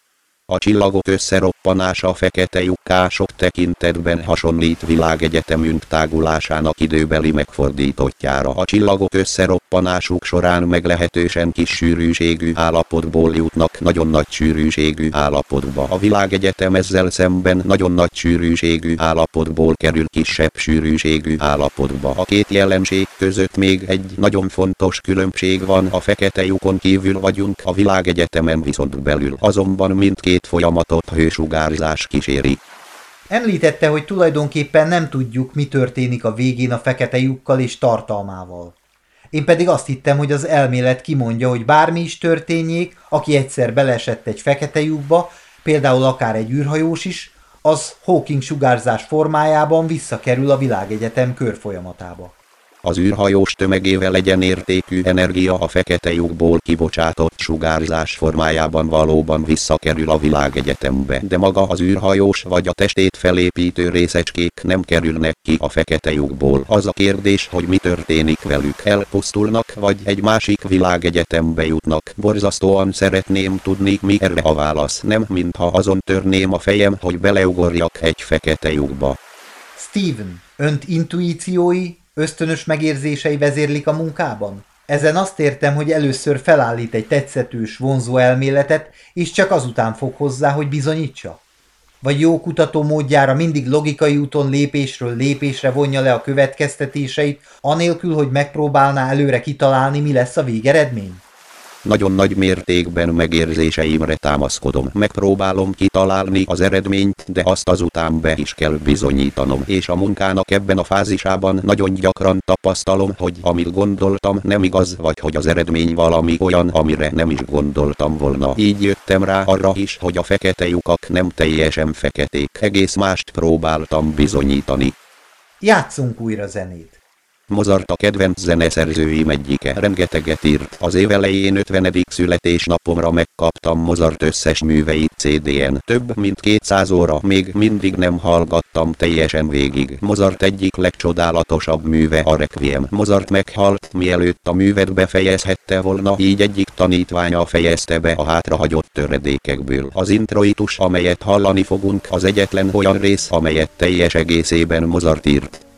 A csillagok összeroppanása a fekete lyukká sok tekintetben hasonlít világegyetemünk tágulásának időbeli megfordítottjára. A csillagok összeroppanásuk során meglehetősen kis sűrűségű állapotból jutnak nagyon nagy sűrűségű állapotba. A világegyetem ezzel szemben nagyon nagy sűrűségű állapotból kerül kisebb sűrűségű állapotba. A két jelenség között még egy nagyon fontos különbség van, a fekete lyukon kívül vagyunk, a világegyetemen viszont belül. Azonban mindkét két folyamatot hősugárzás kíséri. Említette, hogy tulajdonképpen nem tudjuk, mi történik a végén a fekete lyukkal és tartalmával. Én pedig azt hittem, hogy az elmélet kimondja, hogy bármi is történjék, aki egyszer belesett egy fekete lyukba, például akár egy űrhajós is, az Hawking sugárzás formájában visszakerül a világegyetem körfolyamatába az űrhajós tömegével legyen értékű energia a fekete lyukból kibocsátott sugárzás formájában valóban visszakerül a világegyetembe, de maga az űrhajós vagy a testét felépítő részecskék nem kerülnek ki a fekete lyukból. Az a kérdés, hogy mi történik velük. Elpusztulnak, vagy egy másik világegyetembe jutnak. Borzasztóan szeretném tudni, mi erre a válasz. Nem, mintha azon törném a fejem, hogy beleugorjak egy fekete lyukba. Steven, önt intuíciói Ösztönös megérzései vezérlik a munkában? Ezen azt értem, hogy először felállít egy tetszetős, vonzó elméletet, és csak azután fog hozzá, hogy bizonyítsa? Vagy jó kutató módjára mindig logikai úton lépésről lépésre vonja le a következtetéseit, anélkül, hogy megpróbálná előre kitalálni, mi lesz a végeredmény? Nagyon nagy mértékben megérzéseimre támaszkodom. Megpróbálom kitalálni az eredményt, de azt azután be is kell bizonyítanom. És a munkának ebben a fázisában nagyon gyakran tapasztalom, hogy amit gondoltam nem igaz, vagy hogy az eredmény valami olyan, amire nem is gondoltam volna. Így jöttem rá arra is, hogy a fekete lyukak nem teljesen feketék. Egész mást próbáltam bizonyítani. Játszunk újra zenét. Mozart a kedvenc zeneszerzőim egyike. Rengeteget írt. Az év elején 50. születésnapomra megkaptam Mozart összes műveit CD-en. Több mint 200 óra még mindig nem hallgattam teljesen végig. Mozart egyik legcsodálatosabb műve a Requiem. Mozart meghalt, mielőtt a művet befejezhette volna, így egyik tanítványa fejezte be a hátrahagyott töredékekből. Az introitus, amelyet hallani fogunk, az egyetlen olyan rész, amelyet teljes egészében Mozart írt.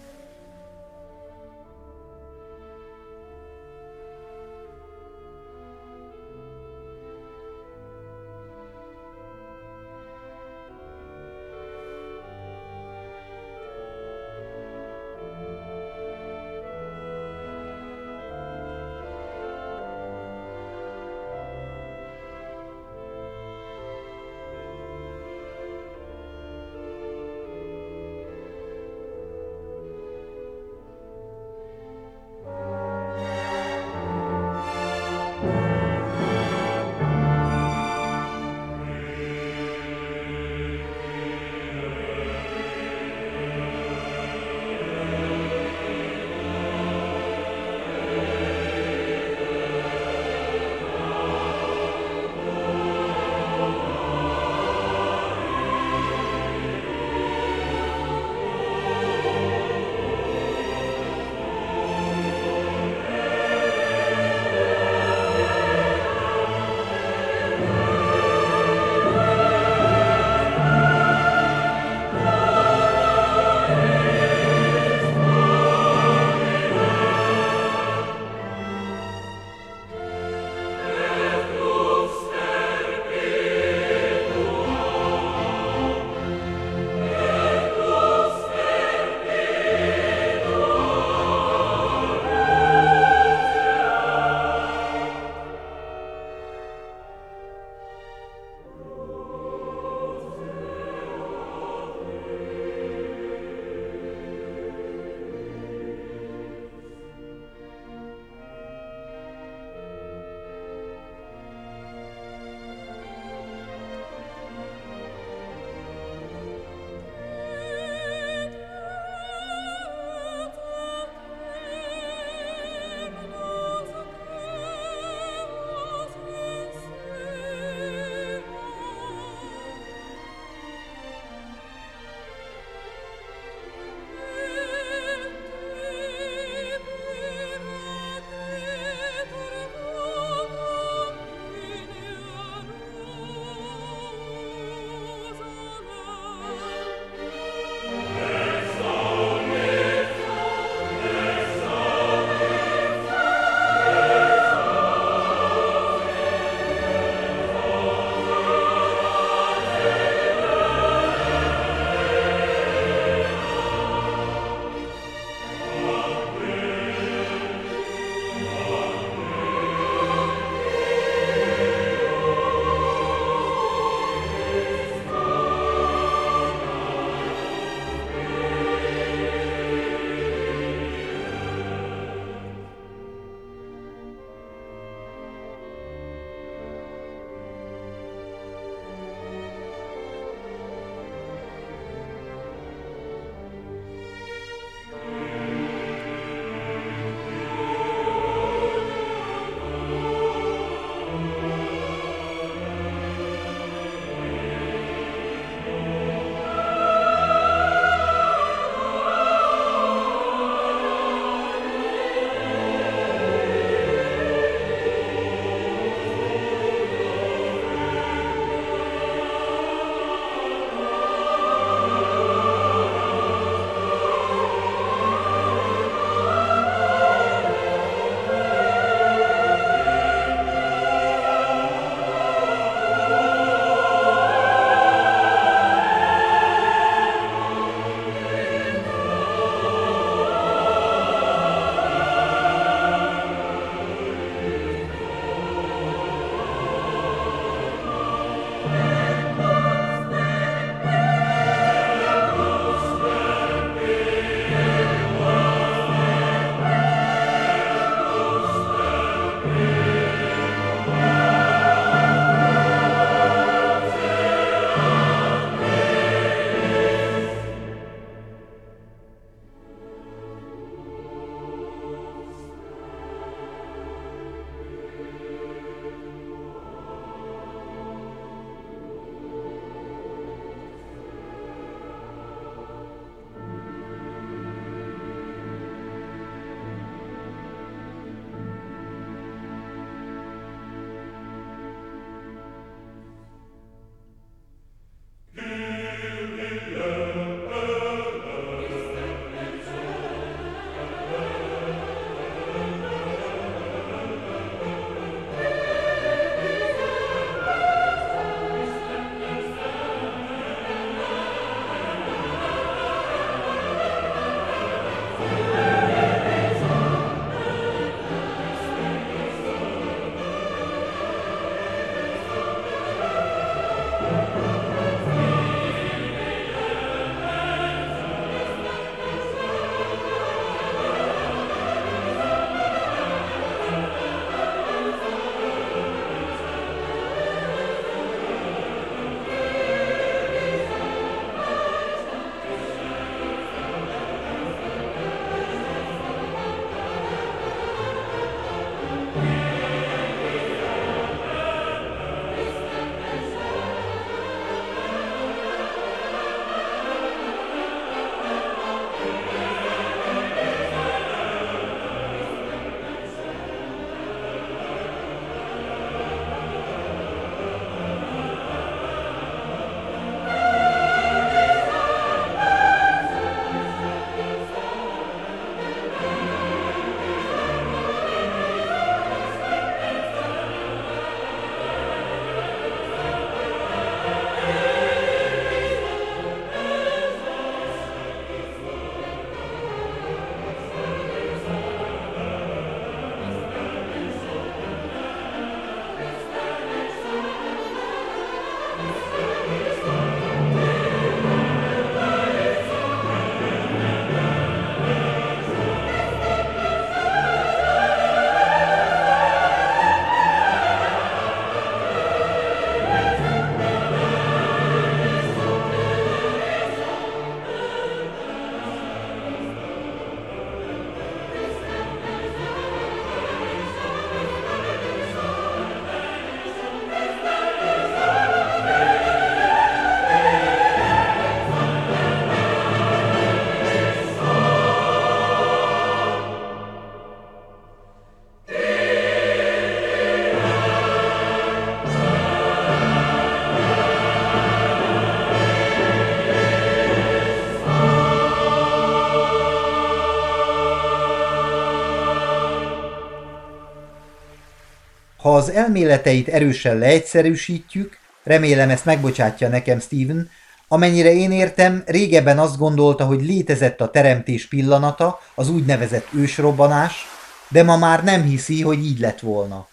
Az elméleteit erősen leegyszerűsítjük, remélem ezt megbocsátja nekem Steven, amennyire én értem, régebben azt gondolta, hogy létezett a teremtés pillanata, az úgynevezett ősrobbanás, de ma már nem hiszi, hogy így lett volna.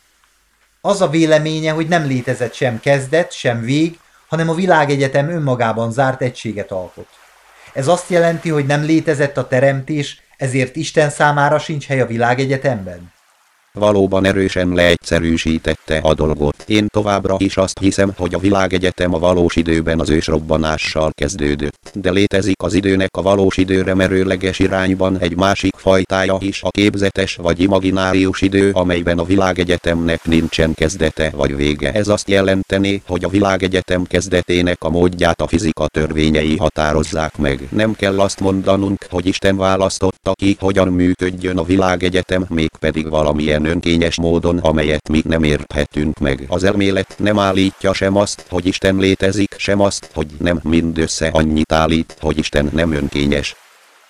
Az a véleménye, hogy nem létezett sem kezdet, sem vég, hanem a világegyetem önmagában zárt egységet alkot. Ez azt jelenti, hogy nem létezett a teremtés, ezért Isten számára sincs hely a világegyetemben? Valóban erősen leegyszerűsítette a dolgot. Én továbbra is azt hiszem, hogy a világegyetem a valós időben az ősrobbanással kezdődött. De létezik az időnek a valós időre merőleges irányban egy másik fajtája is, a képzetes vagy imaginárius idő, amelyben a világegyetemnek nincsen kezdete vagy vége. Ez azt jelenteni, hogy a világegyetem kezdetének a módját a fizika törvényei határozzák meg. Nem kell azt mondanunk, hogy Isten választotta ki, hogyan működjön a világegyetem, mégpedig valamilyen olyan önkényes módon, amelyet mi nem érthetünk meg. Az elmélet nem állítja sem azt, hogy Isten létezik, sem azt, hogy nem mindössze annyit állít, hogy Isten nem önkényes.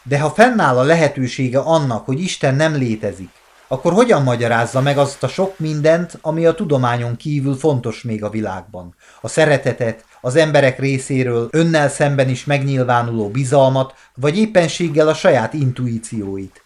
De ha fennáll a lehetősége annak, hogy Isten nem létezik, akkor hogyan magyarázza meg azt a sok mindent, ami a tudományon kívül fontos még a világban? A szeretetet, az emberek részéről önnel szemben is megnyilvánuló bizalmat, vagy éppenséggel a saját intuícióit.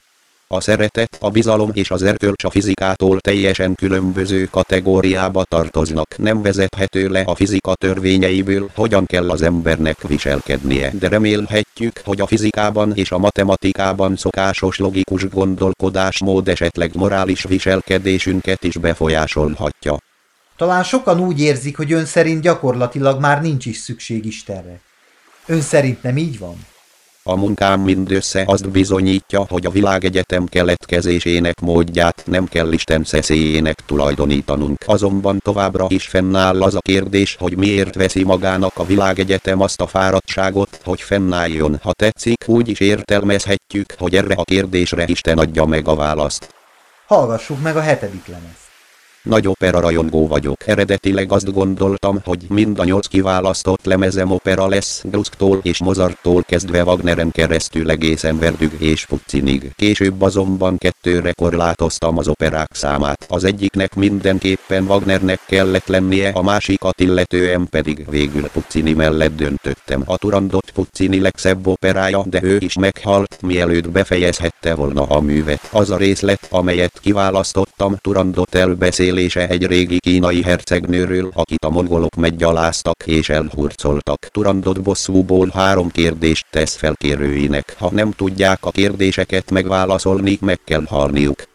A szeretet, a bizalom és az erkölcs a fizikától teljesen különböző kategóriába tartoznak. Nem vezethető le a fizika törvényeiből, hogyan kell az embernek viselkednie, de remélhetjük, hogy a fizikában és a matematikában szokásos logikus gondolkodásmód esetleg morális viselkedésünket is befolyásolhatja. Talán sokan úgy érzik, hogy ön szerint gyakorlatilag már nincs is szükség Istenre. Ön szerint nem így van? A munkám mindössze azt bizonyítja, hogy a világegyetem keletkezésének módját nem kell Isten szeszélyének tulajdonítanunk. Azonban továbbra is fennáll az a kérdés, hogy miért veszi magának a világegyetem azt a fáradtságot, hogy fennálljon. Ha tetszik, úgy is értelmezhetjük, hogy erre a kérdésre Isten adja meg a választ. Hallgassuk meg a hetedik lemez. Nagy opera rajongó vagyok. Eredetileg azt gondoltam, hogy mind a nyolc kiválasztott lemezem opera lesz, Glusktól és Mozarttól kezdve Wagneren keresztül egészen Verdüg és Puccinig. Később azonban kettőre korlátoztam az operák számát. Az egyiknek mindenképpen Wagnernek kellett lennie, a másikat illetően pedig végül Puccini mellett döntöttem. A Turandot Puccini legszebb operája, de ő is meghalt, mielőtt befejezhette volna a művet. Az a részlet, amelyet kiválasztottam, Turandot elbeszél beszélése egy régi kínai hercegnőről, akit a mongolok meggyaláztak és elhurcoltak. Turandot bosszúból három kérdést tesz fel kérőinek. Ha nem tudják a kérdéseket megválaszolni, meg kell halniuk.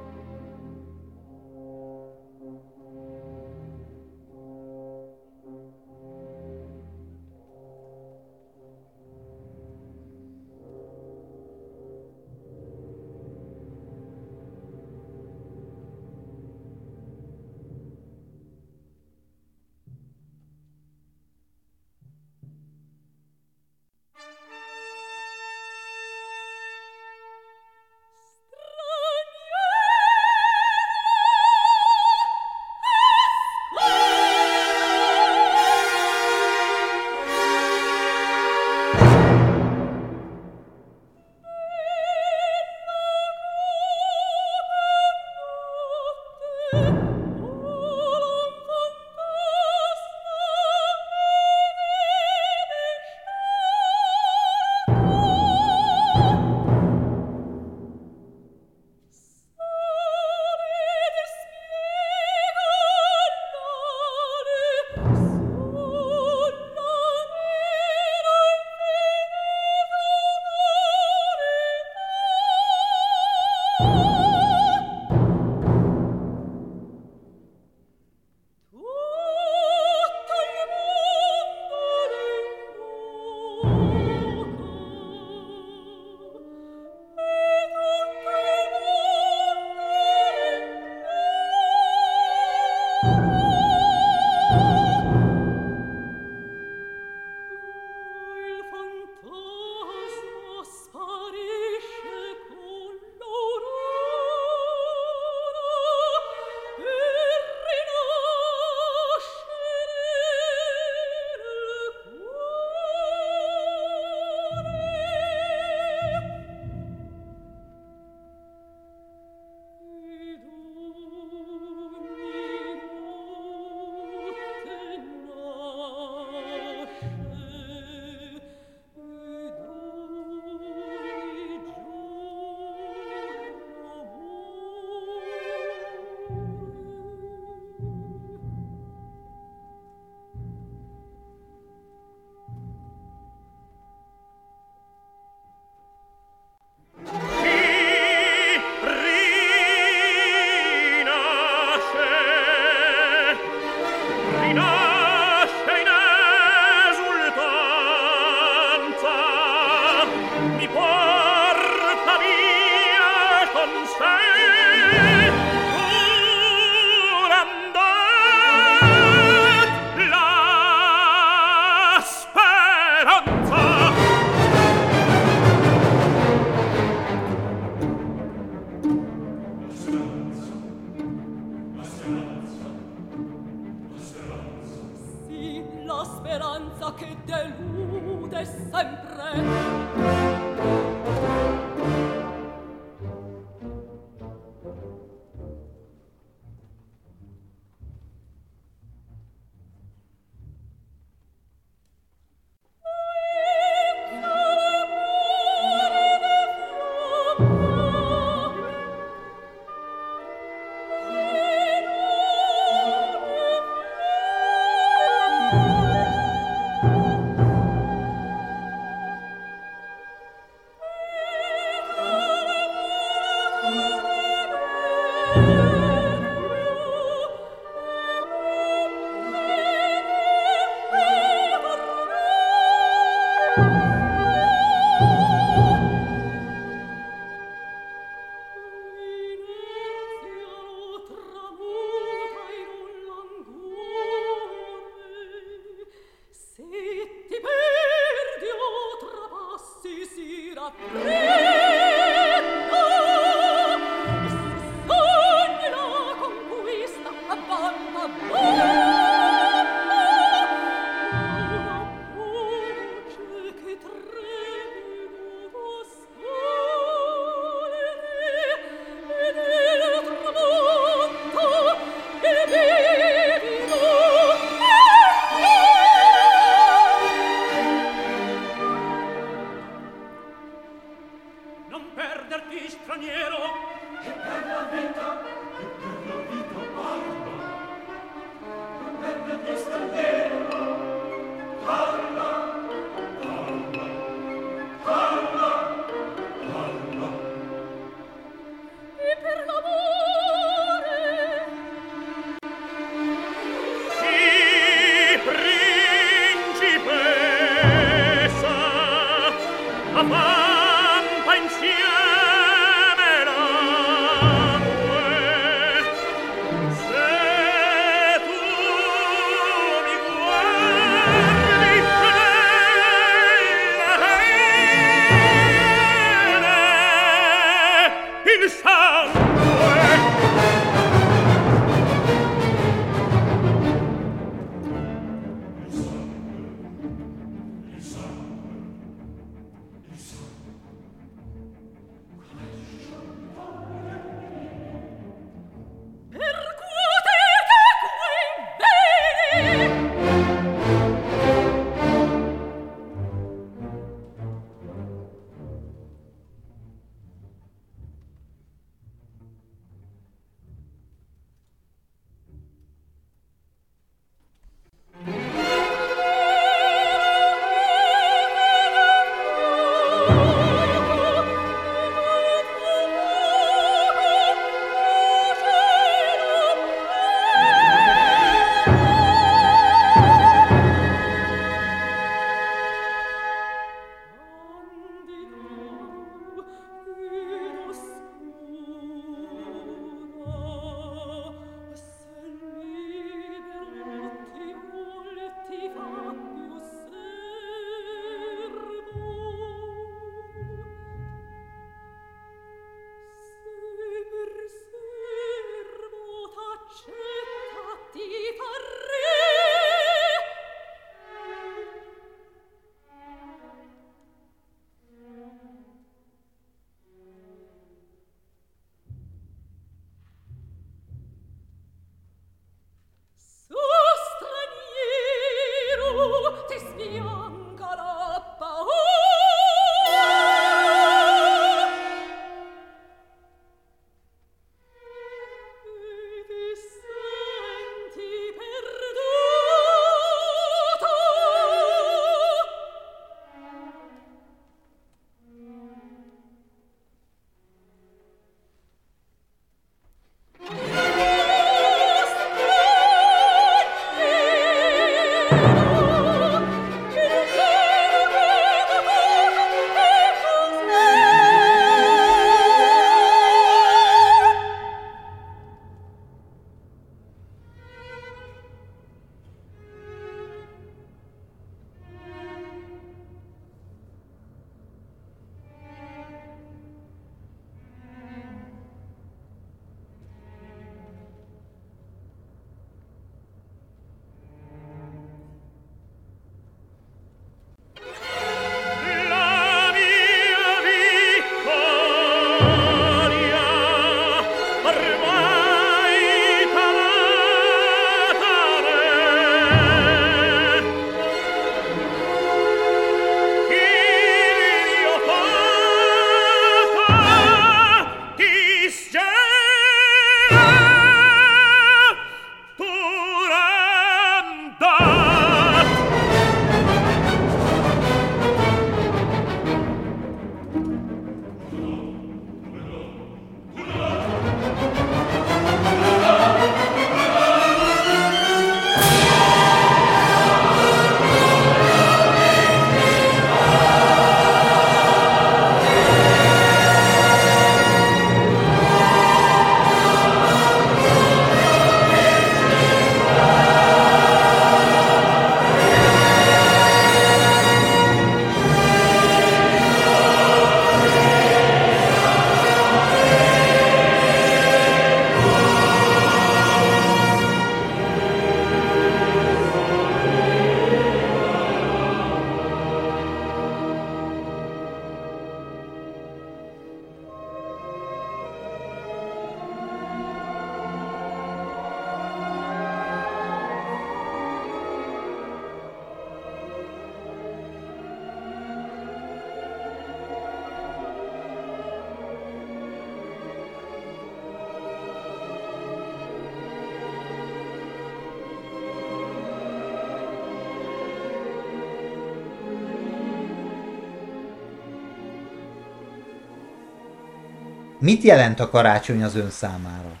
Mit jelent a karácsony az ön számára?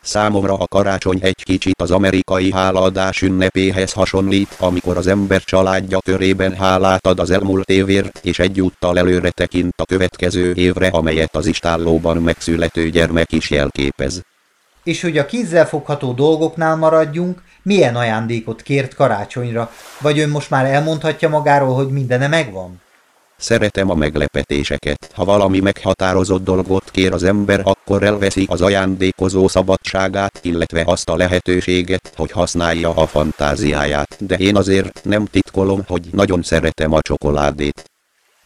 Számomra a karácsony egy kicsit az amerikai hálaadás ünnepéhez hasonlít, amikor az ember családja körében hálát ad az elmúlt évért, és egyúttal előre tekint a következő évre, amelyet az istállóban megszülető gyermek is jelképez. És hogy a kézzel fogható dolgoknál maradjunk, milyen ajándékot kért karácsonyra, vagy ön most már elmondhatja magáról, hogy mindene megvan? Szeretem a meglepetéseket. Ha valami meghatározott dolgot kér az ember, akkor elveszi az ajándékozó szabadságát, illetve azt a lehetőséget, hogy használja a fantáziáját. De én azért nem titkolom, hogy nagyon szeretem a csokoládét.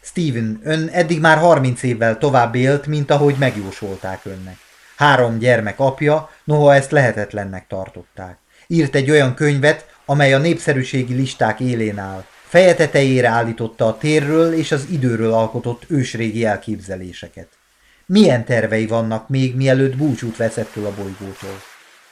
Steven, ön eddig már 30 évvel tovább élt, mint ahogy megjósolták önnek. Három gyermek apja, noha ezt lehetetlennek tartották. Írt egy olyan könyvet, amely a népszerűségi listák élén áll. Feje tetejére állította a térről és az időről alkotott ősrégi elképzeléseket. Milyen tervei vannak még, mielőtt búcsút vesz ettől a bolygótól?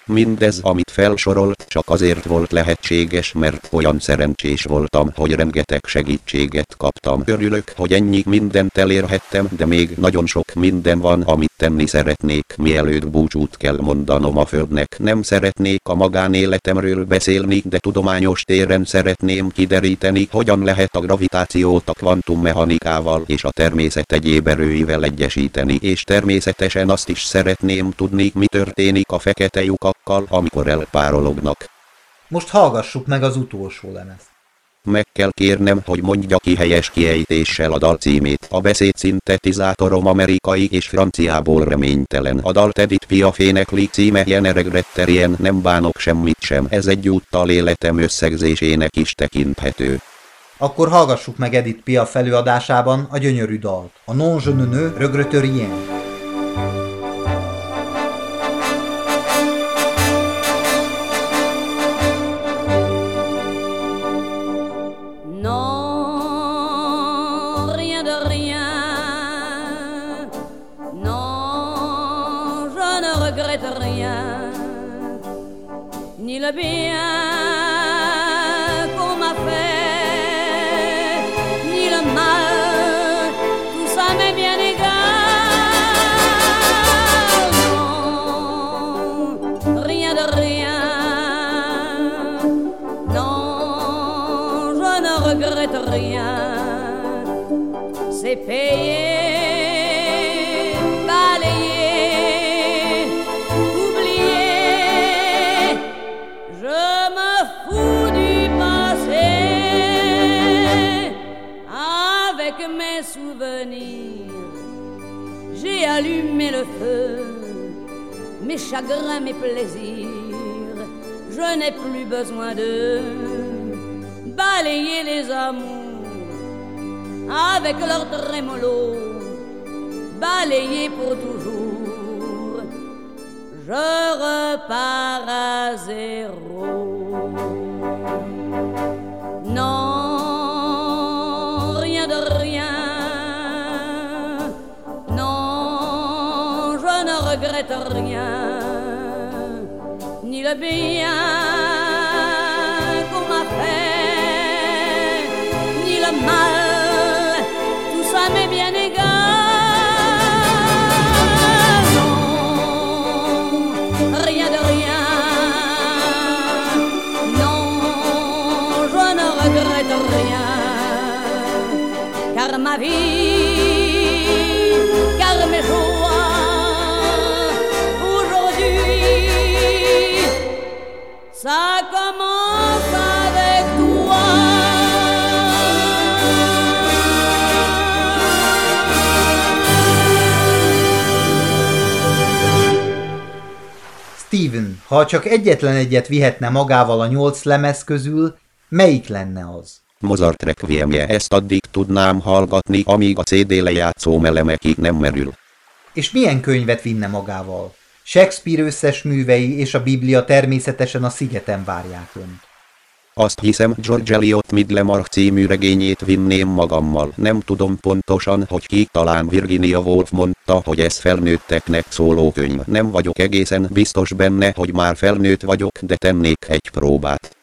Mindez, amit felsorol, csak azért volt lehetséges, mert olyan szerencsés voltam, hogy rengeteg segítséget kaptam. Örülök, hogy ennyi mindent elérhettem, de még nagyon sok minden van, amit tenni szeretnék, mielőtt búcsút kell mondanom a földnek. Nem szeretnék a magánéletemről beszélni, de tudományos téren szeretném kideríteni, hogyan lehet a gravitációt a kvantummechanikával és a természet egyéb erőivel egyesíteni, és természetesen azt is szeretném tudni, mi történik a fekete lyukakkal, amikor elpárolognak. Most hallgassuk meg az utolsó lemezt. Meg kell kérnem, hogy mondja ki helyes kiejtéssel a dal címét. A beszéd szintetizátorom amerikai és franciából reménytelen. A dal Edith Piafének Lee címe Jeneregretterien nem bánok semmit sem. Ez egyúttal életem összegzésének is tekinthető. Akkor hallgassuk meg Edith Pia felőadásában a gyönyörű dalt. A Non je ne ne regrette rien. gabi J'ai allumé le feu, mes chagrins, mes plaisirs. Je n'ai plus besoin de balayer les amours avec leur trémolo, balayer pour toujours. Je repars à zéro. Regrette rien, ni le bien qu'on m'a fait, ni le mal, ha csak egyetlen egyet vihetne magával a nyolc lemez közül, melyik lenne az? Mozart requiemje ezt addig tudnám hallgatni, amíg a CD lejátszó melemekig nem merül. És milyen könyvet vinne magával? Shakespeare összes művei és a Biblia természetesen a szigeten várják önt. Azt hiszem George Eliot Midlemar című regényét vinném magammal. Nem tudom pontosan, hogy ki, talán Virginia Woolf mondta, hogy ez felnőtteknek szóló könyv. Nem vagyok egészen biztos benne, hogy már felnőtt vagyok, de tennék egy próbát.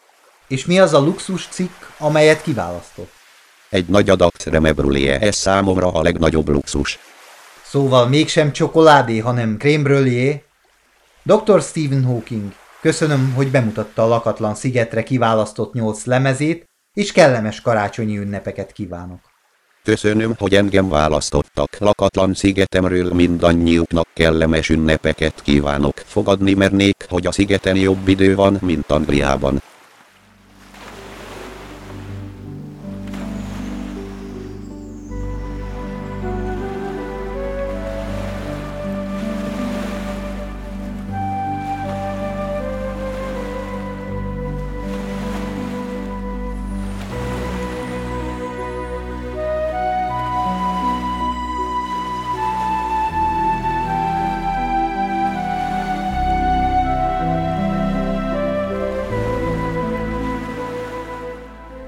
És mi az a luxus cikk, amelyet kiválasztott? Egy nagy adag Brûlée, ez számomra a legnagyobb luxus. Szóval mégsem csokoládé, hanem krémbrölié? Dr. Stephen Hawking, köszönöm, hogy bemutatta a lakatlan szigetre kiválasztott nyolc lemezét, és kellemes karácsonyi ünnepeket kívánok. Köszönöm, hogy engem választottak. Lakatlan szigetemről mindannyiuknak kellemes ünnepeket kívánok. Fogadni mernék, hogy a szigeten jobb idő van, mint Angliában.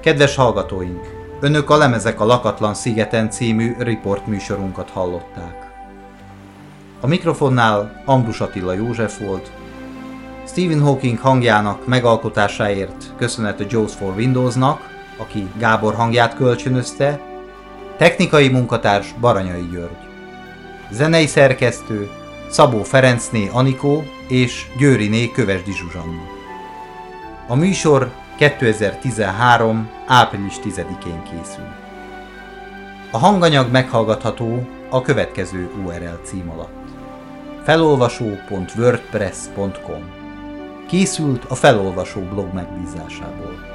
Kedves hallgatóink! Önök a Lemezek a Lakatlan Szigeten című report műsorunkat hallották. A mikrofonnál Ambrus Attila József volt, Stephen Hawking hangjának megalkotásáért köszönet a Jaws for Windowsnak, aki Gábor hangját kölcsönözte, technikai munkatárs Baranyai György, zenei szerkesztő Szabó Ferencné Anikó és Győriné Kövesdi Zsuzsanna. A műsor 2013. április 10-én készül. A hanganyag meghallgatható a következő URL cím alatt. felolvasó.wordpress.com Készült a felolvasó blog megbízásából.